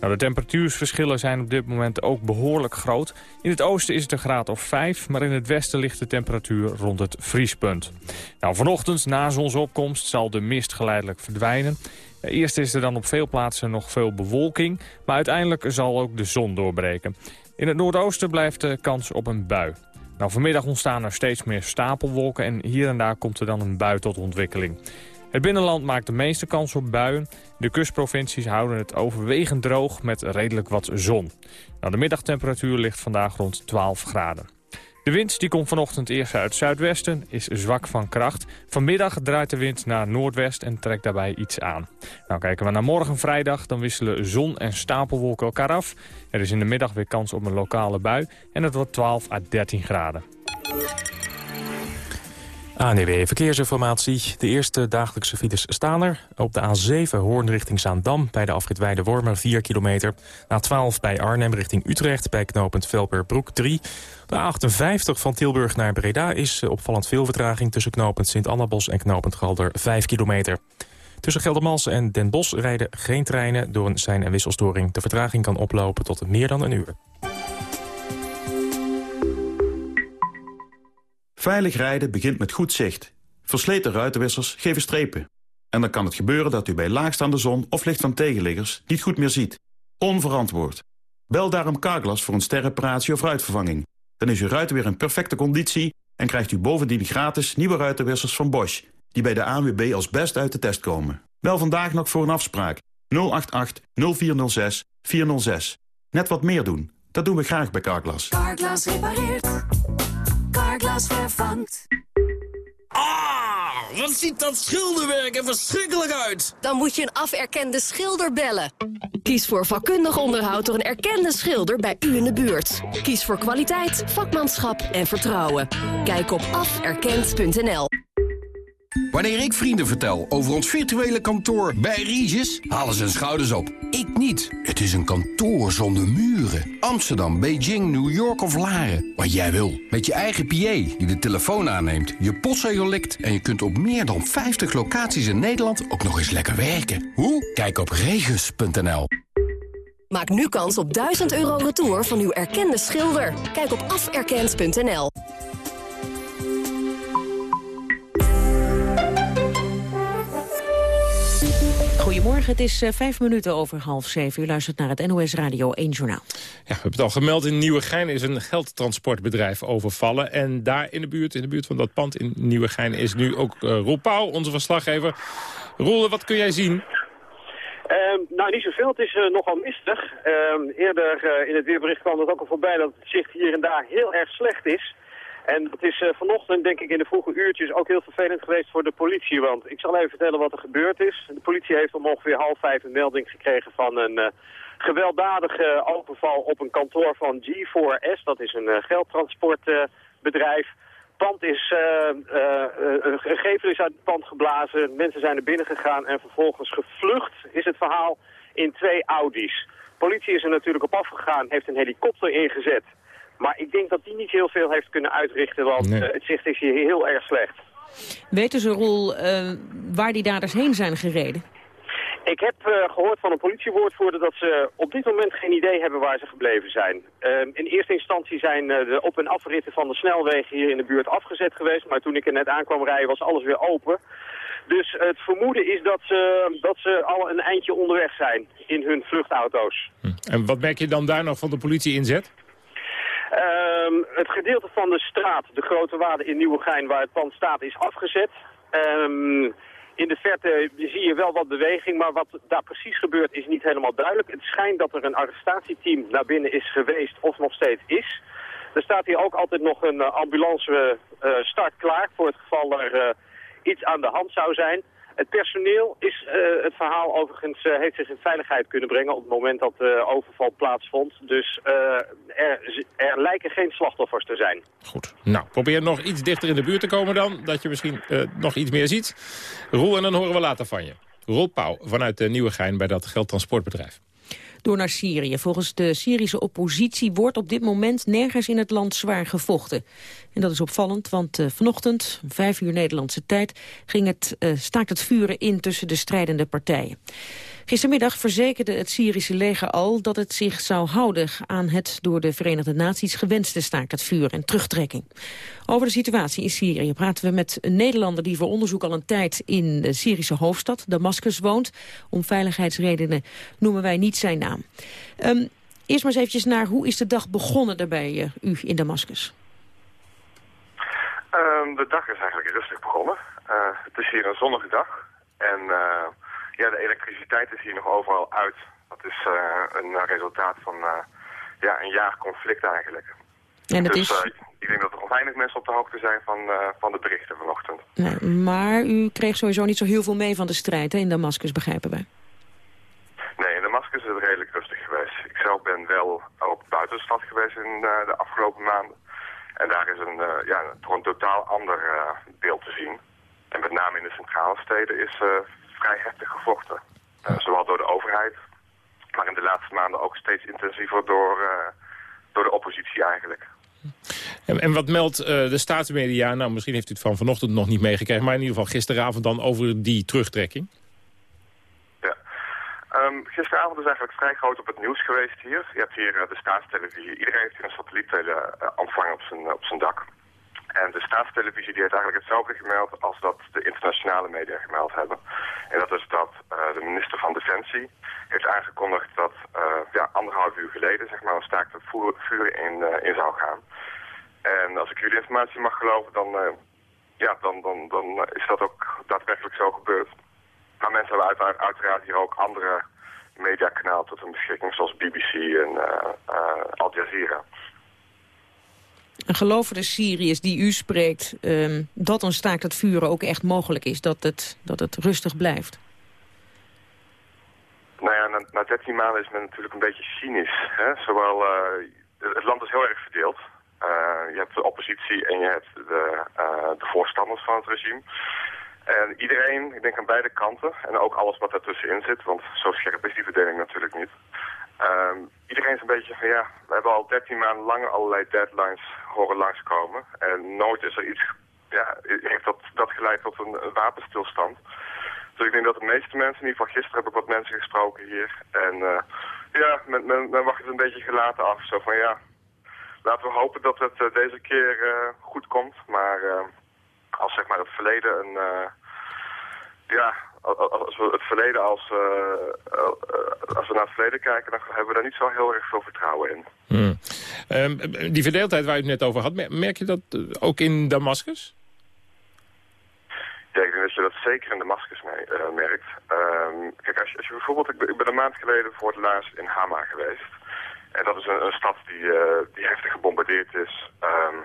Nou, de temperatuursverschillen zijn op dit moment ook behoorlijk groot. In het oosten is het een graad of 5, maar in het westen ligt de temperatuur rond het vriespunt. Nou, vanochtend, na zonsopkomst, zal de mist geleidelijk verdwijnen. Eerst is er dan op veel plaatsen nog veel bewolking, maar uiteindelijk zal ook de zon doorbreken. In het noordoosten blijft de kans op een bui. Nou, vanmiddag ontstaan er steeds meer stapelwolken en hier en daar komt er dan een bui tot ontwikkeling. Het binnenland maakt de meeste kans op buien. De kustprovincies houden het overwegend droog met redelijk wat zon. Nou, de middagtemperatuur ligt vandaag rond 12 graden. De wind die komt vanochtend eerst uit zuidwesten, is zwak van kracht. Vanmiddag draait de wind naar noordwest en trekt daarbij iets aan. Nou kijken we naar morgen vrijdag, dan wisselen zon en stapelwolken elkaar af. Er is in de middag weer kans op een lokale bui en het wordt 12 à 13 graden. ANW Verkeersinformatie. De eerste dagelijkse files staan er. Op de A7 Hoorn richting Zaandam bij de afrit Weide-Wormer 4 kilometer. A12 bij Arnhem richting Utrecht bij knooppunt Velperbroek 3. De A58 van Tilburg naar Breda is opvallend veel vertraging... tussen knooppunt Sint-Annabos en knooppunt Galder 5 kilometer. Tussen Geldermals en Den Bosch rijden geen treinen door een sein- en wisselstoring. De vertraging kan oplopen tot meer dan een uur. Veilig rijden begint met goed zicht. Versleten ruitenwissers geven strepen. En dan kan het gebeuren dat u bij laagstaande zon of licht van tegenliggers niet goed meer ziet. Onverantwoord. Bel daarom Carglass voor een sterreparatie of ruitvervanging. Dan is uw ruiten weer in perfecte conditie en krijgt u bovendien gratis nieuwe ruitenwissers van Bosch... die bij de ANWB als best uit de test komen. Bel vandaag nog voor een afspraak. 088 0406 406. Net wat meer doen. Dat doen we graag bij Carglass. Carglass repareert. Vervangt. Ah, wat ziet dat schilderwerk er verschrikkelijk uit. Dan moet je een aferkende schilder bellen. Kies voor vakkundig onderhoud door een erkende schilder bij u in de buurt. Kies voor kwaliteit, vakmanschap en vertrouwen. Kijk op aferkend.nl. Wanneer ik vrienden vertel over ons virtuele kantoor bij Regis, halen ze hun schouders op. Ik niet. Het is een kantoor zonder muren. Amsterdam, Beijing, New York of Laren. Wat jij wil. Met je eigen PA die de telefoon aanneemt, je postzegel likt... en je kunt op meer dan 50 locaties in Nederland ook nog eens lekker werken. Hoe? Kijk op regis.nl. Maak nu kans op 1000 euro retour van uw erkende schilder. Kijk op aferkend.nl. Goedemorgen, het is uh, vijf minuten over half zeven. U luistert naar het NOS Radio 1 Journaal. Ja, we hebben het al gemeld, in Nieuwegein is een geldtransportbedrijf overvallen. En daar in de buurt, in de buurt van dat pand in Nieuwegein... is nu ook uh, Roel Pauw, onze verslaggever. Roel, wat kun jij zien? Uh, nou, niet zoveel. Het is uh, nogal mistig. Uh, eerder uh, in het weerbericht kwam het ook al voorbij dat het zicht hier en daar heel erg slecht is. En dat is vanochtend, denk ik, in de vroege uurtjes ook heel vervelend geweest voor de politie. Want ik zal even vertellen wat er gebeurd is. De politie heeft om ongeveer half vijf een melding gekregen van een gewelddadige overval op een kantoor van G4S. Dat is een geldtransportbedrijf pand is, een gevel is uit het pand geblazen, mensen zijn er binnen gegaan en vervolgens gevlucht is het verhaal in twee Audi's. Politie is er natuurlijk op afgegaan, heeft een helikopter ingezet. Maar ik denk dat die niet heel veel heeft kunnen uitrichten, want nee. het zicht is hier heel erg slecht. Weten ze, Roel, waar die daders heen zijn gereden? Ik heb uh, gehoord van een politiewoordvoerder dat ze op dit moment geen idee hebben waar ze gebleven zijn. Uh, in eerste instantie zijn uh, de op- en afritten van de snelwegen hier in de buurt afgezet geweest. Maar toen ik er net aankwam rijden was alles weer open. Dus het vermoeden is dat ze, dat ze al een eindje onderweg zijn in hun vluchtauto's. Hm. En wat merk je dan daar nog van de politie inzet? Um, het gedeelte van de straat, de Grote Waarde in Nieuwegein, waar het pand staat, is afgezet. Um, in de verte zie je wel wat beweging, maar wat daar precies gebeurt is niet helemaal duidelijk. Het schijnt dat er een arrestatieteam naar binnen is geweest of nog steeds is. Er staat hier ook altijd nog een uh, ambulance uh, start klaar voor het geval er iets aan de hand zou zijn. Het personeel is het verhaal overigens heeft zich in veiligheid kunnen brengen op het moment dat de overval plaatsvond. Dus er, er, lijken geen slachtoffers te zijn. Goed. Nou, probeer nog iets dichter in de buurt te komen dan, dat je misschien nog iets meer ziet. Roel, en dan horen we later van je. Roel Pauw vanuit de Nieuwegein bij dat geldtransportbedrijf door naar Syrië. Volgens de Syrische oppositie wordt op dit moment nergens in het land zwaar gevochten. En dat is opvallend, want uh, vanochtend, vijf uur Nederlandse tijd... ging het, uh, staakt het vuren in tussen de strijdende partijen. Gistermiddag verzekerde het Syrische leger al dat het zich zou houden aan het door de Verenigde Naties gewenste staakt het vuur en terugtrekking. Over de situatie in Syrië praten we met een Nederlander die voor onderzoek al een tijd in de Syrische hoofdstad Damascus woont. Om veiligheidsredenen noemen wij niet zijn naam. Um, eerst maar eens eventjes naar hoe is de dag begonnen daarbij uh, u in Damascus? Um, de dag is eigenlijk rustig begonnen. Uh, het is hier een zonnige dag en uh, ja, de elektriciteit is hier nog overal uit. Dat is uh, een resultaat van uh, ja, een jaar conflict eigenlijk. En dat dus is... uh, ik denk dat er nog weinig mensen op de hoogte zijn van, van de berichten vanochtend. Nee, maar u kreeg sowieso niet zo heel veel mee van de strijd hè, in Damascus, begrijpen wij? Nee, in Damascus is het redelijk rustig geweest. Ik zelf ben wel ook buiten de stad geweest in de afgelopen maanden. En daar is een, ja, toch een totaal ander beeld te zien. En met name in de centrale steden is vrij heftig gevochten. Uh, zowel door de overheid, maar in de laatste maanden ook steeds intensiever door, uh, door de oppositie eigenlijk. En, en wat meldt uh, de staatsmedia, nou misschien heeft u het van vanochtend nog niet meegekregen... maar in ieder geval gisteravond dan over die terugtrekking? Ja, um, gisteravond is eigenlijk vrij groot op het nieuws geweest hier. Je hebt hier de staatstelevisie, iedereen heeft hier een satelliettelefoon op zijn, op zijn dak. En de staatstelevisie die heeft eigenlijk hetzelfde gemeld als dat de internationale media gemeld hebben. En dat is dat uh, de minister van Defensie heeft aangekondigd dat uh, ja, anderhalf uur geleden zeg maar, een staakt het vuur in, uh, in zou gaan. En als ik jullie informatie mag geloven, dan, ja, dan, dan, dan is dat ook daadwerkelijk zo gebeurd. Maar mensen hebben uiteraard, uiteraard hier ook andere mediakanalen tot hun beschikking, zoals BBC en Al Jazeera. En geloven de Syriërs die u spreekt um, dat een staakt het vuren ook echt mogelijk is? Dat het, dat het rustig blijft? Nou ja, na, na 13 maanden is men natuurlijk een beetje cynisch. Hè? Zowel, uh, het land is heel erg verdeeld. Uh, je hebt de oppositie en je hebt de, uh, de voorstanders van het regime. En iedereen, ik denk aan beide kanten, en ook alles wat daartussenin zit, want zo scherp is die verdeling natuurlijk niet. Ehm, iedereen is een beetje van ja, we hebben al 13 maanden lang allerlei deadlines horen langskomen. En nooit is er iets, ja, heeft dat, dat geleid tot een, wapenstilstand. Dus ik denk dat de meeste mensen, in ieder geval gisteren heb ik wat mensen gesproken hier. En uh, ja, men, men, wacht het een beetje gelaten af. Zo van ja, laten we hopen dat het uh, deze keer uh, goed komt. Maar als zeg maar het verleden een... ja, als we het verleden als, als we naar het verleden kijken, dan hebben we daar niet zo heel erg veel vertrouwen in. Hmm. Um, die verdeeldheid waar u het net over had, merk je dat ook in Damascus? Ja, ik denk dat je dat zeker in Damascus mee, uh, merkt. Um, kijk, als je, als je bijvoorbeeld, ik ben, ik ben, een maand geleden voor het laatst in Hama geweest. En dat is een, een stad die, uh, die heftig gebombardeerd is. Um,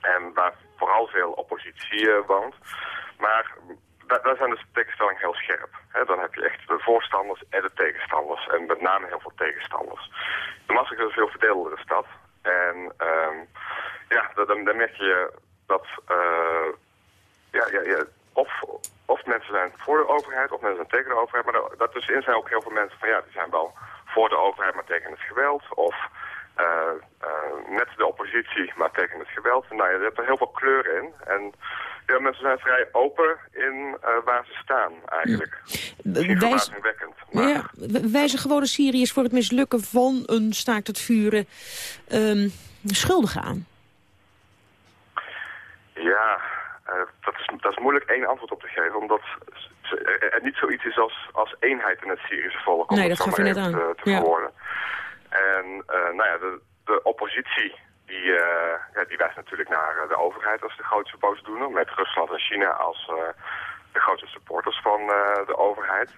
en waar vooral veel oppositie uh, woont. Maar daar zijn de tegenstellingen heel scherp. He, dan heb je echt de voorstanders en de tegenstanders. En met name heel veel tegenstanders. Damascus is een veel verdeeldere stad. En um, ja, dan, dan merk je dat... ja, ja, ja, of, of mensen zijn voor de overheid, of mensen zijn tegen de overheid. Maar daartussenin zijn ook heel veel mensen van ja, die zijn wel voor de overheid, maar tegen het geweld. Of uh, uh, net de oppositie, maar tegen het geweld. Nou je hebt er heel veel kleur in. En ja, mensen zijn vrij open in uh, waar ze staan, eigenlijk. Ja. Wijs... Maar... Ja, wijzen gewone Syriërs voor het mislukken van een staakt het vuren um, schuldigen aan? Ja, uh, dat, is, dat is moeilijk één antwoord op te geven, omdat er niet zoiets is als, als eenheid in het Syrische volk. Om nee, dat gaf je net aan. Te, te ja. En uh, nou ja, de, de oppositie die, ja, die wijst natuurlijk naar de overheid als de grootste boosdoener, met Rusland en China als de grootste supporters van de overheid.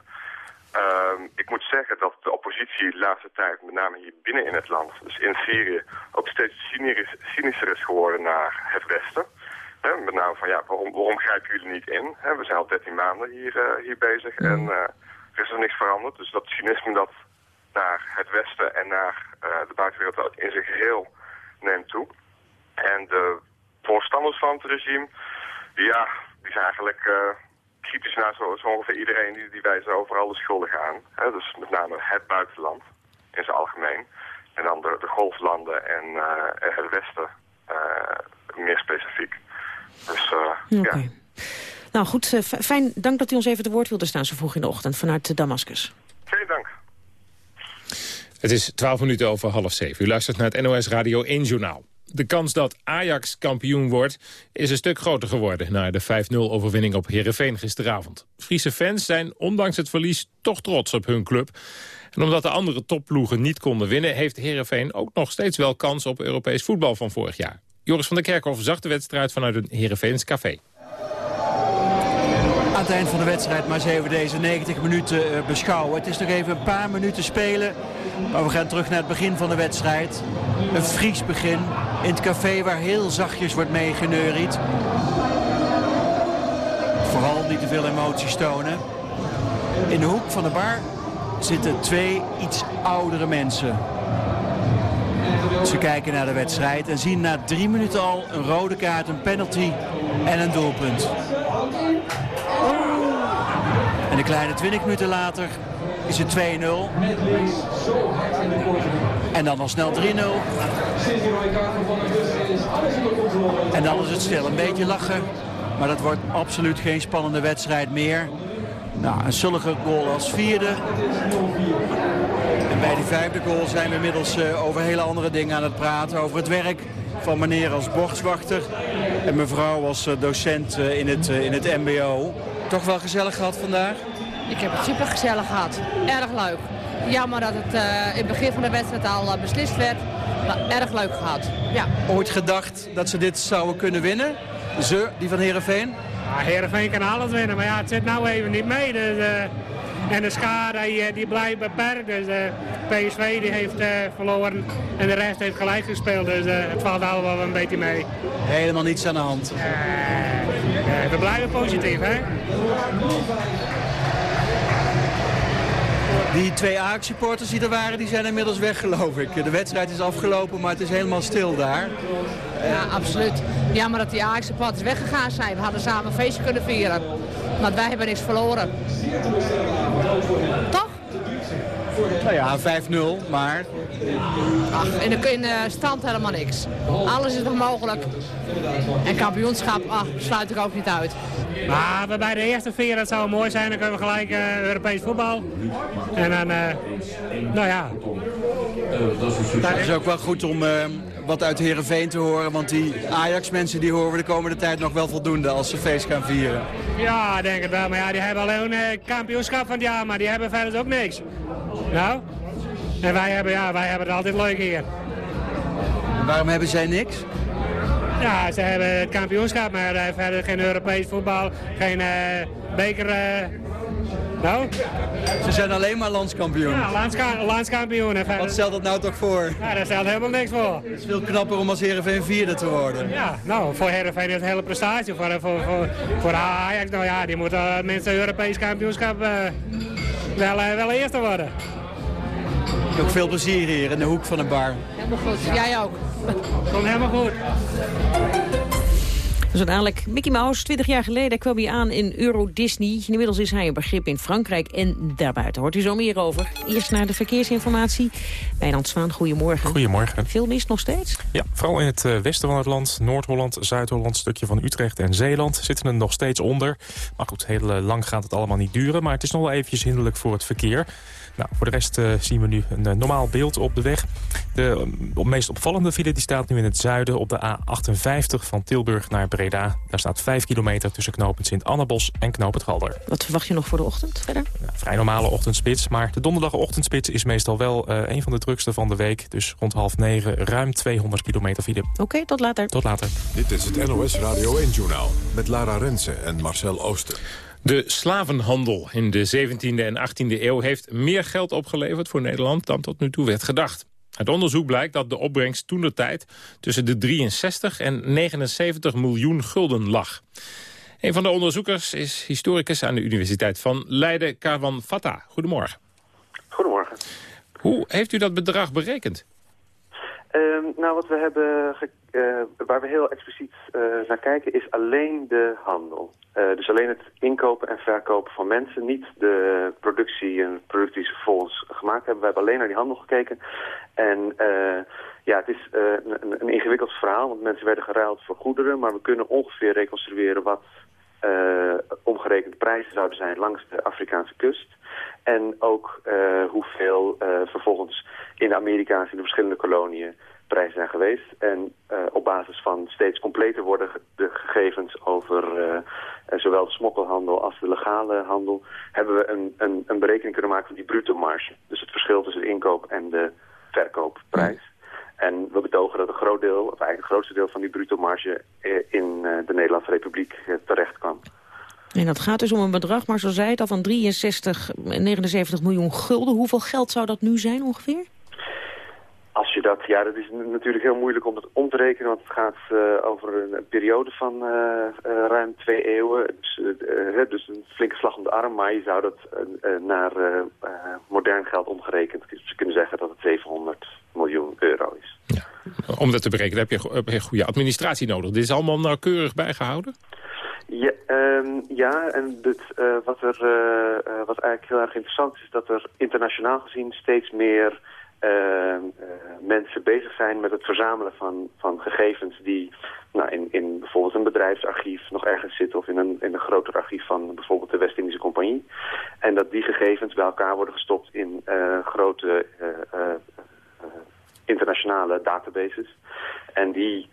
Uh, ik moet zeggen dat de oppositie de laatste tijd, met name hier binnen in het land, dus in Syrië, ook steeds cynischer is geworden naar het Westen. He, met name van ja, waarom, waarom grijpen jullie niet in? He, we zijn al 13 maanden hier, uh, hier bezig en uh, er is nog niks veranderd. Dus dat cynisme dat naar het westen en naar uh, de buitenwereld in zijn geheel neemt toe. En de voorstanders van het regime, ja, die zijn eigenlijk kritisch naar zo, zo, ongeveer iedereen. Die, die wijzen overal de schuldigen aan. He, dus met name het buitenland in zijn algemeen. En dan de, de golflanden en het westen meer specifiek. Dus uh, okay. ja. Nou goed, uh, fijn. Dank dat u ons even te woord wilde staan zo vroeg in de ochtend vanuit Damascus. Geen dank. Het is 12 minuten over half zeven. U luistert naar het NOS Radio 1 Journaal. De kans dat Ajax kampioen wordt is een stuk groter geworden... na de 5-0-overwinning op Heerenveen gisteravond. Friese fans zijn ondanks het verlies toch trots op hun club. En omdat de andere topploegen niet konden winnen... heeft Heerenveen ook nog steeds wel kans op Europees voetbal van vorig jaar. Joris van der Kerkhoff zag de wedstrijd vanuit een Heerenveens café. Aan het eind van de wedstrijd maar eens even deze 90 minuten uh, beschouwen. Het is nog even een paar minuten spelen. Maar we gaan terug naar het begin van de wedstrijd. Een Fries begin in het café waar heel zachtjes wordt meegeneuried. Vooral niet te veel emoties tonen. In de hoek van de bar zitten twee iets oudere mensen. Ze kijken naar de wedstrijd en zien na drie minuten al een rode kaart, een penalty en een doelpunt. En een kleine 20 minuten later is het 2-0. En dan al snel 3-0. En dan is het stil. Een beetje lachen. Maar dat wordt absoluut geen spannende wedstrijd meer. Nou, een zullige goal als vierde. En bij die vijfde goal zijn we inmiddels uh, over hele andere dingen aan het praten. Over het werk van meneer als borstwachter en mevrouw als uh, docent uh, in, het, in het mbo. Toch wel gezellig gehad vandaag? Ik heb het super gezellig gehad. Erg leuk. Jammer dat het in het begin van de wedstrijd al beslist werd. Maar erg leuk gehad. Ja. Ooit gedacht dat ze dit zouden kunnen winnen? Ze, die van Heerenveen? Ja, Heerenveen kan alles winnen, maar ja, het zit nou even niet mee. Dus, uh, en de schade die, die blijft beperkt. Dus uh, PSV die heeft uh, verloren en de rest heeft gelijk gespeeld. Dus het valt allemaal wel een beetje mee. Helemaal niets aan de hand. we blijven positief, hè? Die twee Ajax-supporters die er waren, die zijn inmiddels weg, geloof ik. De wedstrijd is afgelopen, maar het is helemaal stil daar. Ja, absoluut. Jammer dat die Ajax-supporters weggegaan zijn. We hadden samen een feestje kunnen vieren. Want wij hebben niks verloren. Toch? Nou ja, 5-0, maar... Ach, in de, in de stand helemaal niks. Alles is nog mogelijk. En kampioenschap, ach, sluit ik ook niet uit. Maar we bij de eerste vier, dat zou mooi zijn. Dan kunnen we gelijk uh, Europees voetbal. En dan, uh, nou ja. Het is ook wel goed om uh, wat uit Heerenveen te horen. Want die Ajax-mensen die horen we de komende tijd nog wel voldoende als ze feest gaan vieren. Ja, denk het wel. Maar ja, die hebben alleen een kampioenschap van het jaar. Maar die hebben verder ook niks. Nou? En wij hebben, ja, wij hebben het altijd leuk hier. En waarom hebben zij niks? Ja, ze hebben het kampioenschap, maar uh, verder geen Europees voetbal, geen uh, beker. Uh, nou? Ze zijn alleen maar landskampioen. Ja, landska landskampioen. En Wat stelt dat nou toch voor? Ja, dat stelt helemaal niks voor. Het is veel knapper om als Heerenveen vierde te worden. Ja, nou, voor Heerenveen is het een hele prestatie. Voor, voor, voor, voor Ajax, nou ja, die moeten mensen Europees kampioenschap wel, wel eerste worden. Ook veel plezier hier in de hoek van de bar. Helemaal goed, jij ook. Komt helemaal goed. Zo dadelijk Mickey Mouse, 20 jaar geleden kwam hij aan in Euro Disney. Inmiddels is hij een begrip in Frankrijk en daarbuiten hoort u zo meer over. Eerst naar de verkeersinformatie. Wijnand Zwaan, goedemorgen. Goedemorgen. Veel mist nog steeds? Ja, vooral in het westen van het land, Noord-Holland, Zuid-Holland, stukje van Utrecht en Zeeland zitten er nog steeds onder. Maar goed, heel lang gaat het allemaal niet duren, maar het is nog wel eventjes hinderlijk voor het verkeer. Nou, voor de rest uh, zien we nu een uh, normaal beeld op de weg. De uh, meest opvallende file die staat nu in het zuiden op de A58 van Tilburg naar Breda. Daar staat 5 kilometer tussen knooppunt Sint-Annebos en knooppunt Galder. Wat verwacht je nog voor de ochtend verder? Ja, vrij normale ochtendspits, maar de donderdagochtendspits is meestal wel een van de drukste van de week. Dus rond half negen ruim 200 kilometer file. Oké, okay, tot later. Tot later. Dit is het NOS Radio 1-journaal met Lara Rensen en Marcel Ooster. De slavenhandel in de 17e en 18e eeuw heeft meer geld opgeleverd voor Nederland dan tot nu toe werd gedacht. Uit onderzoek blijkt dat de opbrengst toen de tijd tussen de 63 en 79 miljoen gulden lag. Een van de onderzoekers is historicus aan de Universiteit van Leiden, Karwan Fatta. Goedemorgen. Goedemorgen. Hoe heeft u dat bedrag berekend? Uh, nou, wat we hebben uh, waar we heel expliciet uh, naar kijken is alleen de handel. Uh, dus alleen het inkopen en verkopen van mensen, niet de productie en producten die ze vervolgens gemaakt hebben. We hebben alleen naar die handel gekeken. En ja, het is een, een, ingewikkeld verhaal, want mensen werden geruild voor goederen. Maar we kunnen ongeveer reconstrueren wat omgerekend prijzen zouden zijn langs de Afrikaanse kust. En ook hoeveel vervolgens in de Amerikaanse in de verschillende koloniën prijzen zijn geweest. En uh, op basis van steeds completer worden de gegevens over uh, zowel de smokkelhandel als de legale handel... hebben we een, een, een berekening kunnen maken van die bruto marge. Dus het verschil tussen de inkoop en de verkoopprijs. En we betogen dat een groot deel, of eigenlijk het grootste deel van die bruto marge in de Nederlandse Republiek terecht kwam. En dat gaat dus om een bedrag, maar zo zei het al, van 63, 79 miljoen gulden. Hoeveel geld zou dat nu zijn ongeveer? Als je dat, ja, dat is natuurlijk heel moeilijk om het om te rekenen, want het gaat uh, over een periode van uh, uh, ruim twee eeuwen. Dus, dus, een flinke slag om de arm, maar je zou dat naar modern geld omgerekend kunnen zeggen dat het 700 miljoen euro is. Ja. Om dat te berekenen heb je, heb je goede administratie nodig. Dit is allemaal nauwkeurig bijgehouden? Ja, um, ja en dit, wat, er, wat eigenlijk heel erg interessant is, dat er internationaal gezien steeds meer... Uh, uh, mensen bezig zijn met het verzamelen van, van gegevens die nou, in, in bijvoorbeeld een bedrijfsarchief nog ergens zitten of in een, in een groter archief van bijvoorbeeld de West-Indische Compagnie. En dat die gegevens bij elkaar worden gestopt in grote internationale databases. En die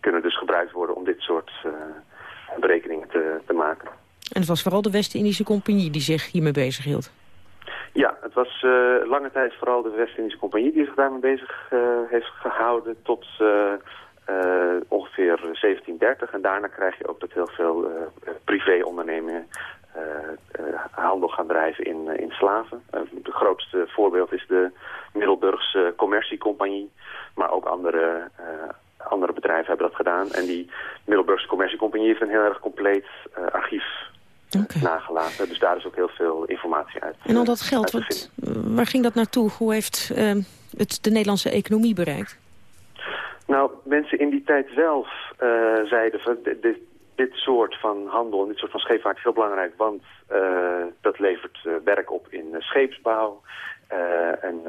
kunnen dus gebruikt worden om dit soort berekeningen te, te maken. En het was vooral de West-Indische Compagnie die zich hiermee bezig hield? Ja, het was uh, lange tijd vooral de West-Indische Compagnie die zich daarmee bezig uh, heeft gehouden tot uh, ongeveer 1730. En daarna krijg je ook dat heel veel privéondernemingen handel gaan drijven in, in slaven. Het grootste voorbeeld is de Middelburgse Commerciecompagnie, maar ook andere andere bedrijven hebben dat gedaan. En die Middelburgse Commerciecompagnie heeft een heel erg compleet archief okay. nagelaten. Dus daar is ook heel veel informatie uit. En al dat geld, wat, waar ging dat naartoe? Hoe heeft uh, het de Nederlandse economie bereikt? Nou, mensen in die tijd zelf uh, zeiden... Van, dit, dit soort van handel en dit soort van scheepvaart is heel belangrijk, want dat levert werk op in scheepsbouw. en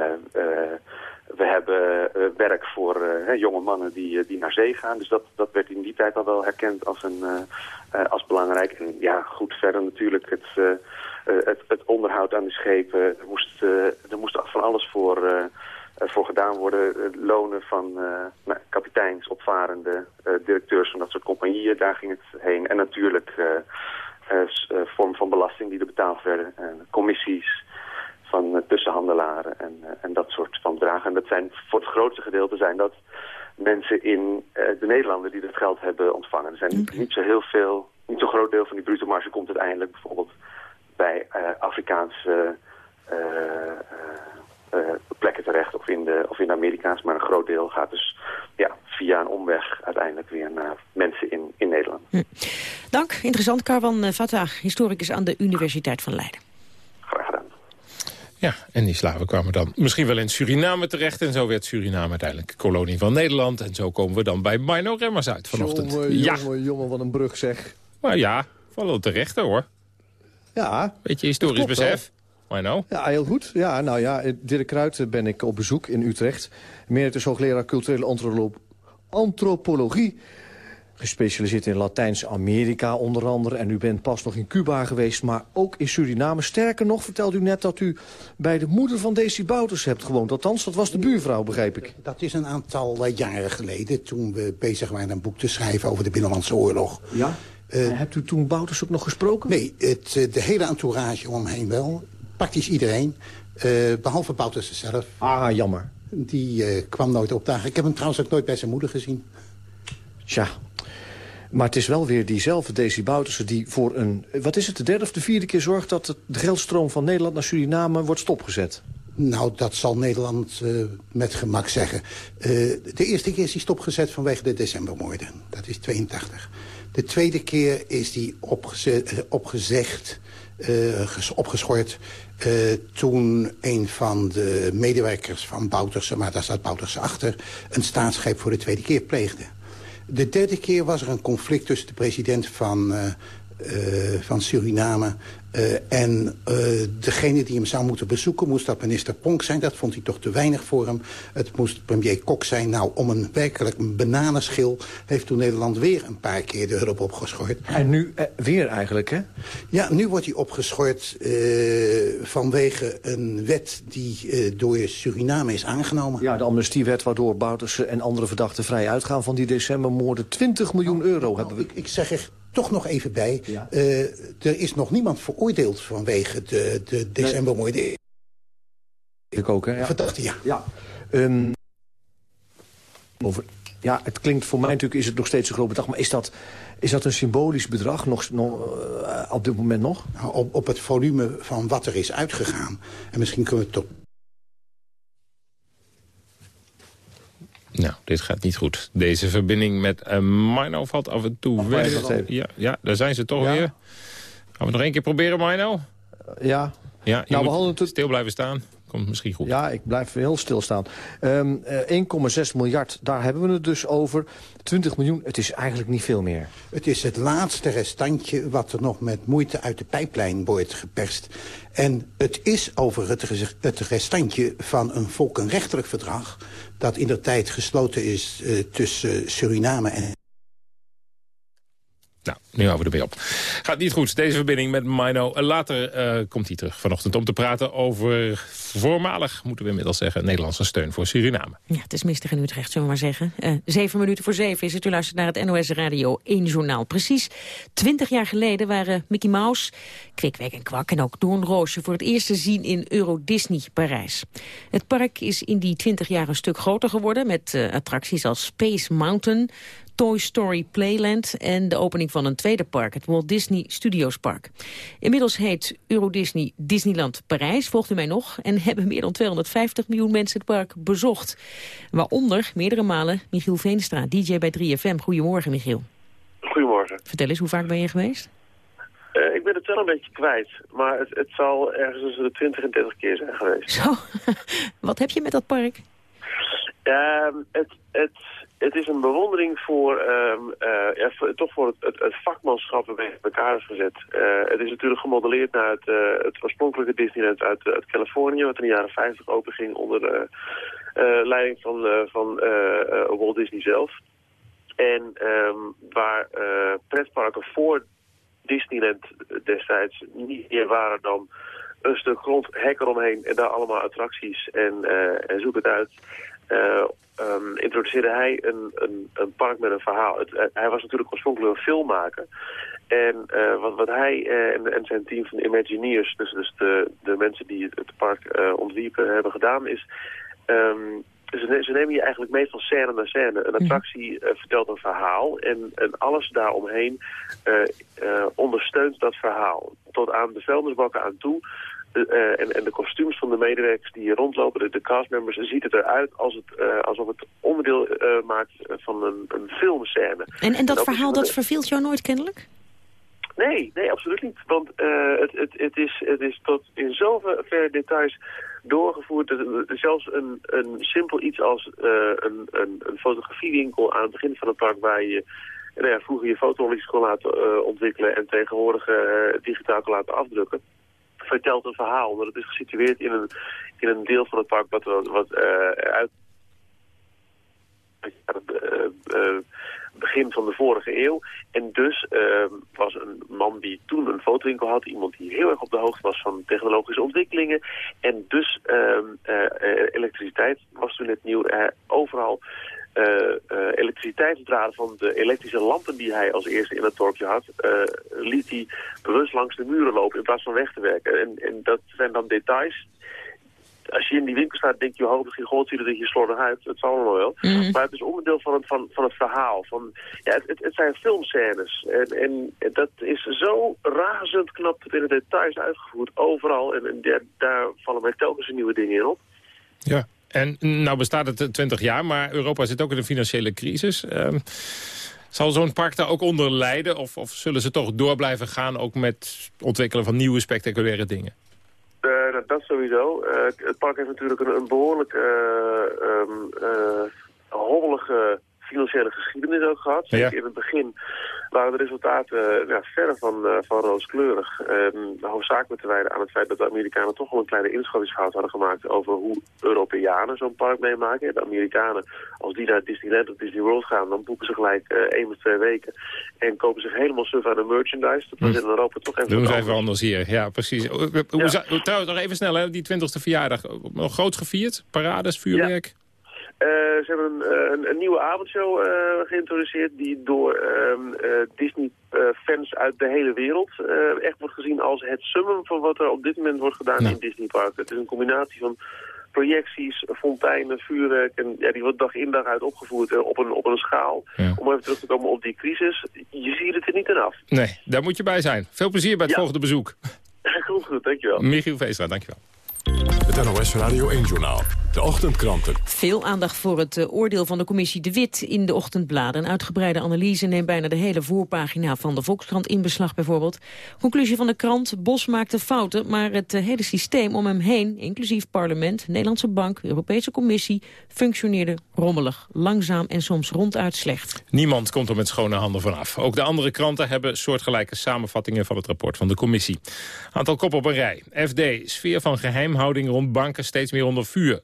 we hebben werk voor jonge mannen die, die naar zee gaan. Dus dat, dat werd in die tijd al wel herkend als, een, als belangrijk. En ja, goed, verder natuurlijk het, het, het, onderhoud aan de schepen. Er moest, er moest van alles voor voor gedaan worden. lonen van nou, kapiteins, opvarende, directeurs van dat soort compagnieën. Daar ging het heen. En natuurlijk vorm van belasting die er betaald werden. commissies van tussenhandelaren en, en dat soort van bedragen. En dat zijn voor het grootste gedeelte zijn dat mensen in de Nederlanden die dat geld hebben ontvangen. Er zijn niet, niet zo heel veel, niet zo'n groot deel van die bruto marge komt uiteindelijk bijvoorbeeld bij Afrikaanse uh, plekken terecht of in, de, of in de Amerika's. Maar een groot deel gaat dus ja, via een omweg uiteindelijk weer naar mensen in, in Nederland. Hm. Dank. Interessant. Carwan eh, Fatah, historicus aan de Universiteit van Leiden. Graag gedaan. Ja, en die slaven kwamen dan misschien wel in Suriname terecht. En zo werd Suriname uiteindelijk kolonie van Nederland. En zo komen we dan bij Mino Remmers uit vanochtend. Jongen, ja. jongen, jongen, wat een brug zeg. Maar ja, wel terecht hoor. Ja. Beetje historisch besef. Ja, heel goed. Ja, nou ja, Dirk Kruid ben ik op bezoek in Utrecht. Emeritus hoogleraar culturele antropologie. Gespecialiseerd in Latijns-Amerika onder andere. En u bent pas nog in Cuba geweest, maar ook in Suriname. Sterker nog, vertelde u net dat u bij de moeder van Desi Bouters hebt gewoond. Althans, dat was de buurvrouw, begreep ik. Dat is een aantal eh, jaren geleden, toen we bezig waren een boek te schrijven over de Binnenlandse Oorlog. Ja? Uh, hebt u toen Bouters ook nog gesproken? Nee, het, eh, de hele entourage omheen wel praktisch iedereen. Uh, behalve Bouterse zelf. Ah, jammer. Die uh, kwam nooit opdagen. Ik heb hem trouwens ook nooit bij zijn moeder gezien. Tja. Maar het is wel weer diezelfde Daisy Bouterse die voor een... Wat is het, de derde of de vierde keer zorgt... dat de geldstroom van Nederland naar Suriname wordt stopgezet? Nou, dat zal Nederland uh, met gemak zeggen. de eerste keer is die stopgezet vanwege de decembermoorden. Dat is 82. De tweede keer is die opgezegd, opgeschort uh, toen een van de medewerkers van Bouterse, maar daar staat Bouterse achter... een staatsgreep voor de tweede keer pleegde. De derde keer was er een conflict tussen de president van, uh, uh, van Suriname uh, en uh, degene die hem zou moeten bezoeken moest dat minister Ponk zijn. Dat vond hij toch te weinig voor hem. Het moest premier Kok zijn. Nou, om een werkelijk een bananenschil heeft toen Nederland weer een paar keer de hulp opgeschort. En nu eh, weer eigenlijk, hè? Ja, nu wordt hij opgeschort vanwege een wet die door Suriname is aangenomen. Ja, de amnestiewet waardoor Bouterse en andere verdachten vrij uitgaan van die decembermoorden. 20 miljoen euro nou, hebben we. Ik, ik zeg er toch nog even bij. Ja. Uh, er is nog niemand veroordeeld vanwege de, de decembermoorden. Nee. Ik ook, hè? Ja. Verdachte, ja. ja. Um, over, ja, het klinkt voor mij natuurlijk is het nog steeds een groot bedrag. Maar is dat, is dat een symbolisch bedrag nog, nog, uh, op dit moment nog? Nou, op, op het volume van wat er is uitgegaan. En misschien kunnen we het Nou, dit gaat niet goed. Deze verbinding met uh, Mino valt af en toe weg. Ja, ja, daar zijn ze toch ja. weer. Gaan we nog één keer proberen, Mino? Ja. Ja, je nou, we hadden het... stil blijven staan. Komt misschien goed. Ja, ik blijf heel stilstaan. Um, uh, 1,6 miljard, daar hebben we het dus over. 20 miljoen, het is eigenlijk niet veel meer. Het is het laatste restantje wat er nog met moeite uit de pijplijn wordt geperst. En het is over het, het restantje van een volkenrechtelijk verdrag... dat in de tijd gesloten is uh, tussen Suriname en nou, nu houden we erbij op. Gaat niet goed, deze verbinding met Mino. Later uh, komt hij terug vanochtend om te praten over voormalig, moeten we inmiddels zeggen, Nederlandse steun voor Suriname. Ja, het is mistig in Utrecht, zullen we maar zeggen. Uh, zeven minuten voor zeven is het. U luistert naar het NOS Radio 1 Journaal. Precies twintig jaar geleden waren Mickey Mouse, Krikwijk en Kwak en ook Doornroosje voor het eerst te zien in Euro Disney Parijs. Het park is in die twintig jaar een stuk groter geworden met attracties als Space Mountain, Toy Story Playland en de opening van een tweede park, het Walt Disney Studios Park. Inmiddels heet Euro Disney Disneyland Parijs, volgt u mij nog, en hebben meer dan 250 miljoen mensen het park bezocht. Waaronder meerdere malen Michiel Veenstra, DJ bij 3FM. Goedemorgen, Michiel. Goedemorgen. Vertel eens, hoe vaak ben je geweest? Uh, ik ben het wel een beetje kwijt, maar het, het zal ergens tussen de 20 en 30 keer zijn geweest. Zo, wat heb je met dat park? Uh, het, het het is een bewondering voor, ehm, eh, ja, voor- toch voor het, het, het vakmanschap waarmee het elkaar is gezet. Eh, het is natuurlijk gemodelleerd naar het, eh, het oorspronkelijke Disneyland uit, uit Californië, wat in de jaren 50 openging onder de leiding van, van Walt Disney zelf. En ehm, waar pretparken voor Disneyland destijds niet meer waren dan een stuk grond, hek eromheen en daar allemaal attracties en, en zoek het uit. Eh, ehm, introduceerde hij een, een, een park met een verhaal. Het, eh, hij was natuurlijk oorspronkelijk een filmmaker. En eh, wat, wat hij en, en zijn team van Imagineers, dus, dus de, de mensen die het, park ontwierpen, hebben gedaan, is... ehm, ze, ze nemen je eigenlijk mee van scène naar scène. Een attractie eh, vertelt een verhaal en, en alles daaromheen ondersteunt dat verhaal. Tot aan de vuilnisbakken aan toe. Eh, eh, en, en de kostuums van de medewerkers die hier rondlopen, de, de castmembers, ziet het eruit als het, eh, alsof het onderdeel maakt van een, een filmscène. En, en dat verhaal, dat verveelt jou nooit kennelijk? Nee, nee, absoluut niet. Want het, het, het, is, het is tot in zoveel details doorgevoerd. Zelfs een, een simpel iets als een, een, een fotografiewinkel aan het begin van het park... waar je nou ja, vroeger je fotologjes kon laten ontwikkelen... en tegenwoordig digitaal kon laten afdrukken vertelt een verhaal. Want het is gesitueerd in een, in een deel van het park wat, wat, eh, uit het eh, eh, begin van de vorige eeuw. En dus eh, was een man die toen een fotowinkel had, iemand die heel erg op de hoogte was van technologische ontwikkelingen. En dus ehm, eh, elektriciteit was toen net nieuw. Overal elektriciteitsdraden van de elektrische lampen die hij als eerste in het dorpje had, eh, liet hij bewust langs de muren lopen in plaats van weg te werken. En, en dat zijn dan details als je in die winkel staat, denk je, oh, misschien gooit hij er dat je slordig uit. Het zal allemaal wel. Mhm. Maar het is onderdeel van het, van, van het verhaal. Van, ja, het, het, het zijn filmscènes. En, en dat is zo razend knap tot in de details uitgevoerd. Overal. En, en daar, daar vallen mij telkens nieuwe dingen in op. Ja. En nou bestaat het 20 jaar, maar Europa zit ook in een financiële crisis. Ehm, zal zo'n park daar ook onder lijden? Of, of zullen ze toch door blijven gaan, ook met ontwikkelen van nieuwe spectaculaire dingen? Eh, dat, sowieso. Eh, het park heeft natuurlijk een, behoorlijk eh, eh, hobbelige financiële geschiedenis ook gehad. Ja. Zeker in het begin waren de resultaten eh, ja, verre van, eh, van rooskleurig. Hoofdzakelijk te wijden aan het feit dat de Amerikanen toch wel een kleine inschattingsfout hadden gemaakt over hoe Europeanen zo'n park meemaken. De Amerikanen, als die naar Disneyland of Disney World gaan, dan boeken ze gelijk eh, één of twee weken en kopen zich helemaal suf aan de merchandise. Dat was in Europa toch even Doen anders. even anders hier. Ja, precies. Zou- trouwens, nog even snel, hè, die 20e verjaardag. Nog groot gevierd? Parades, vuurwerk? Ze hebben een, een, een nieuwe avondshow eh, geïntroduceerd die door ehm, eh, Disney-fans uit de hele wereld eh, echt wordt gezien als het summum van wat er op dit moment wordt gedaan in Disney Park. Het is een combinatie van projecties, fonteinen, vuurwerk en ja, die wordt dag in dag uit opgevoerd eh, op, een, op een schaal. Om even terug te komen op die crisis, je ziet het er niet aan af. Nee, daar moet je bij zijn. Veel plezier bij het volgende bezoek. Goed, goed, dankjewel. Michiel Veestra, dankjewel. Het NOS Radio 1-journaal. De ochtendkranten. Veel aandacht voor het eh, oordeel van de commissie De Wit in de ochtendbladen. Een uitgebreide analyse neemt bijna de hele voorpagina van de Volkskrant in beslag bijvoorbeeld. Conclusie van de krant, Bos maakte fouten, maar het eh, hele systeem om hem heen, inclusief parlement, Nederlandse bank, Europese commissie, functioneerde rommelig, langzaam en soms ronduit slecht. Niemand komt er met schone handen vanaf. Ook de andere kranten hebben soortgelijke samenvattingen van het rapport van de commissie. Aantal kop op een rij. FD, sfeer van geheimhouding rond banken steeds meer onder vuur.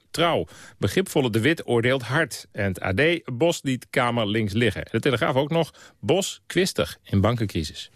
Begripvolle De Wit oordeelt hard. En het AD, Bos liet Kamer links liggen. De Telegraaf ook nog, Bos kwistig in bankencrisis.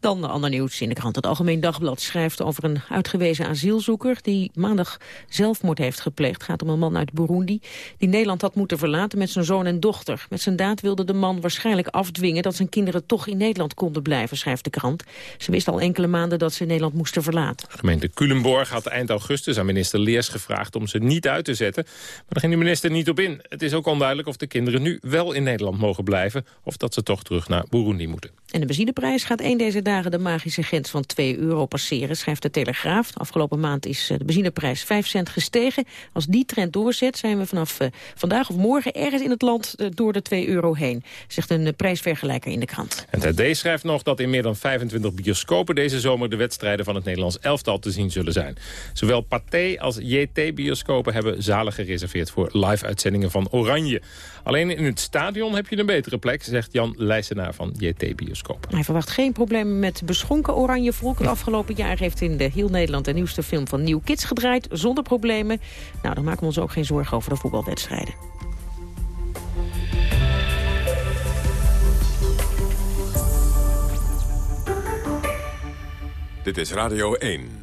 Dan ander nieuws in de krant. Het Algemeen Dagblad schrijft over een uitgewezen asielzoeker... die maandag zelfmoord heeft gepleegd. Het gaat om een man uit Burundi die Nederland had moeten verlaten met zijn zoon en dochter. Met zijn daad wilde de man waarschijnlijk afdwingen... dat zijn kinderen toch in Nederland konden blijven, schrijft de krant. Ze wist al enkele maanden dat ze Nederland moesten verlaten. De gemeente Culemborg had eind augustus aan minister Leers gevraagd om ze niet uit te zetten. Maar daar ging de minister niet op in. Het is ook onduidelijk of de kinderen nu wel in Nederland mogen blijven... of dat ze toch terug naar Burundi moeten. En de benzineprijs gaat één deze dagen de magische grens van 2 euro passeren, schrijft de Telegraaf. Afgelopen maand is eh, de benzineprijs 5 cent gestegen. Als die trend doorzet zijn we vanaf uh, vandaag of morgen ergens in het land uh, door de 2 euro heen, zegt een prijsvergelijker in de krant. En TD schrijft nog dat in meer dan 25 bioscopen deze zomer de wedstrijden van het Nederlands elftal te zien zullen zijn. Zowel Pathé als JT-bioscopen hebben zalen gereserveerd voor live-uitzendingen van Oranje. Alleen in het stadion heb je een betere plek, zegt Jan Leijsenaar van JT-bioscoop. Hij verwacht geen problemen met beschonken oranje volk. Het afgelopen jaar heeft in de heel Nederland de nieuwste film van Nieuw Kids gedraaid. Zonder problemen. Nou, dan maken we ons ook geen zorgen over de voetbalwedstrijden. Dit is Radio 1.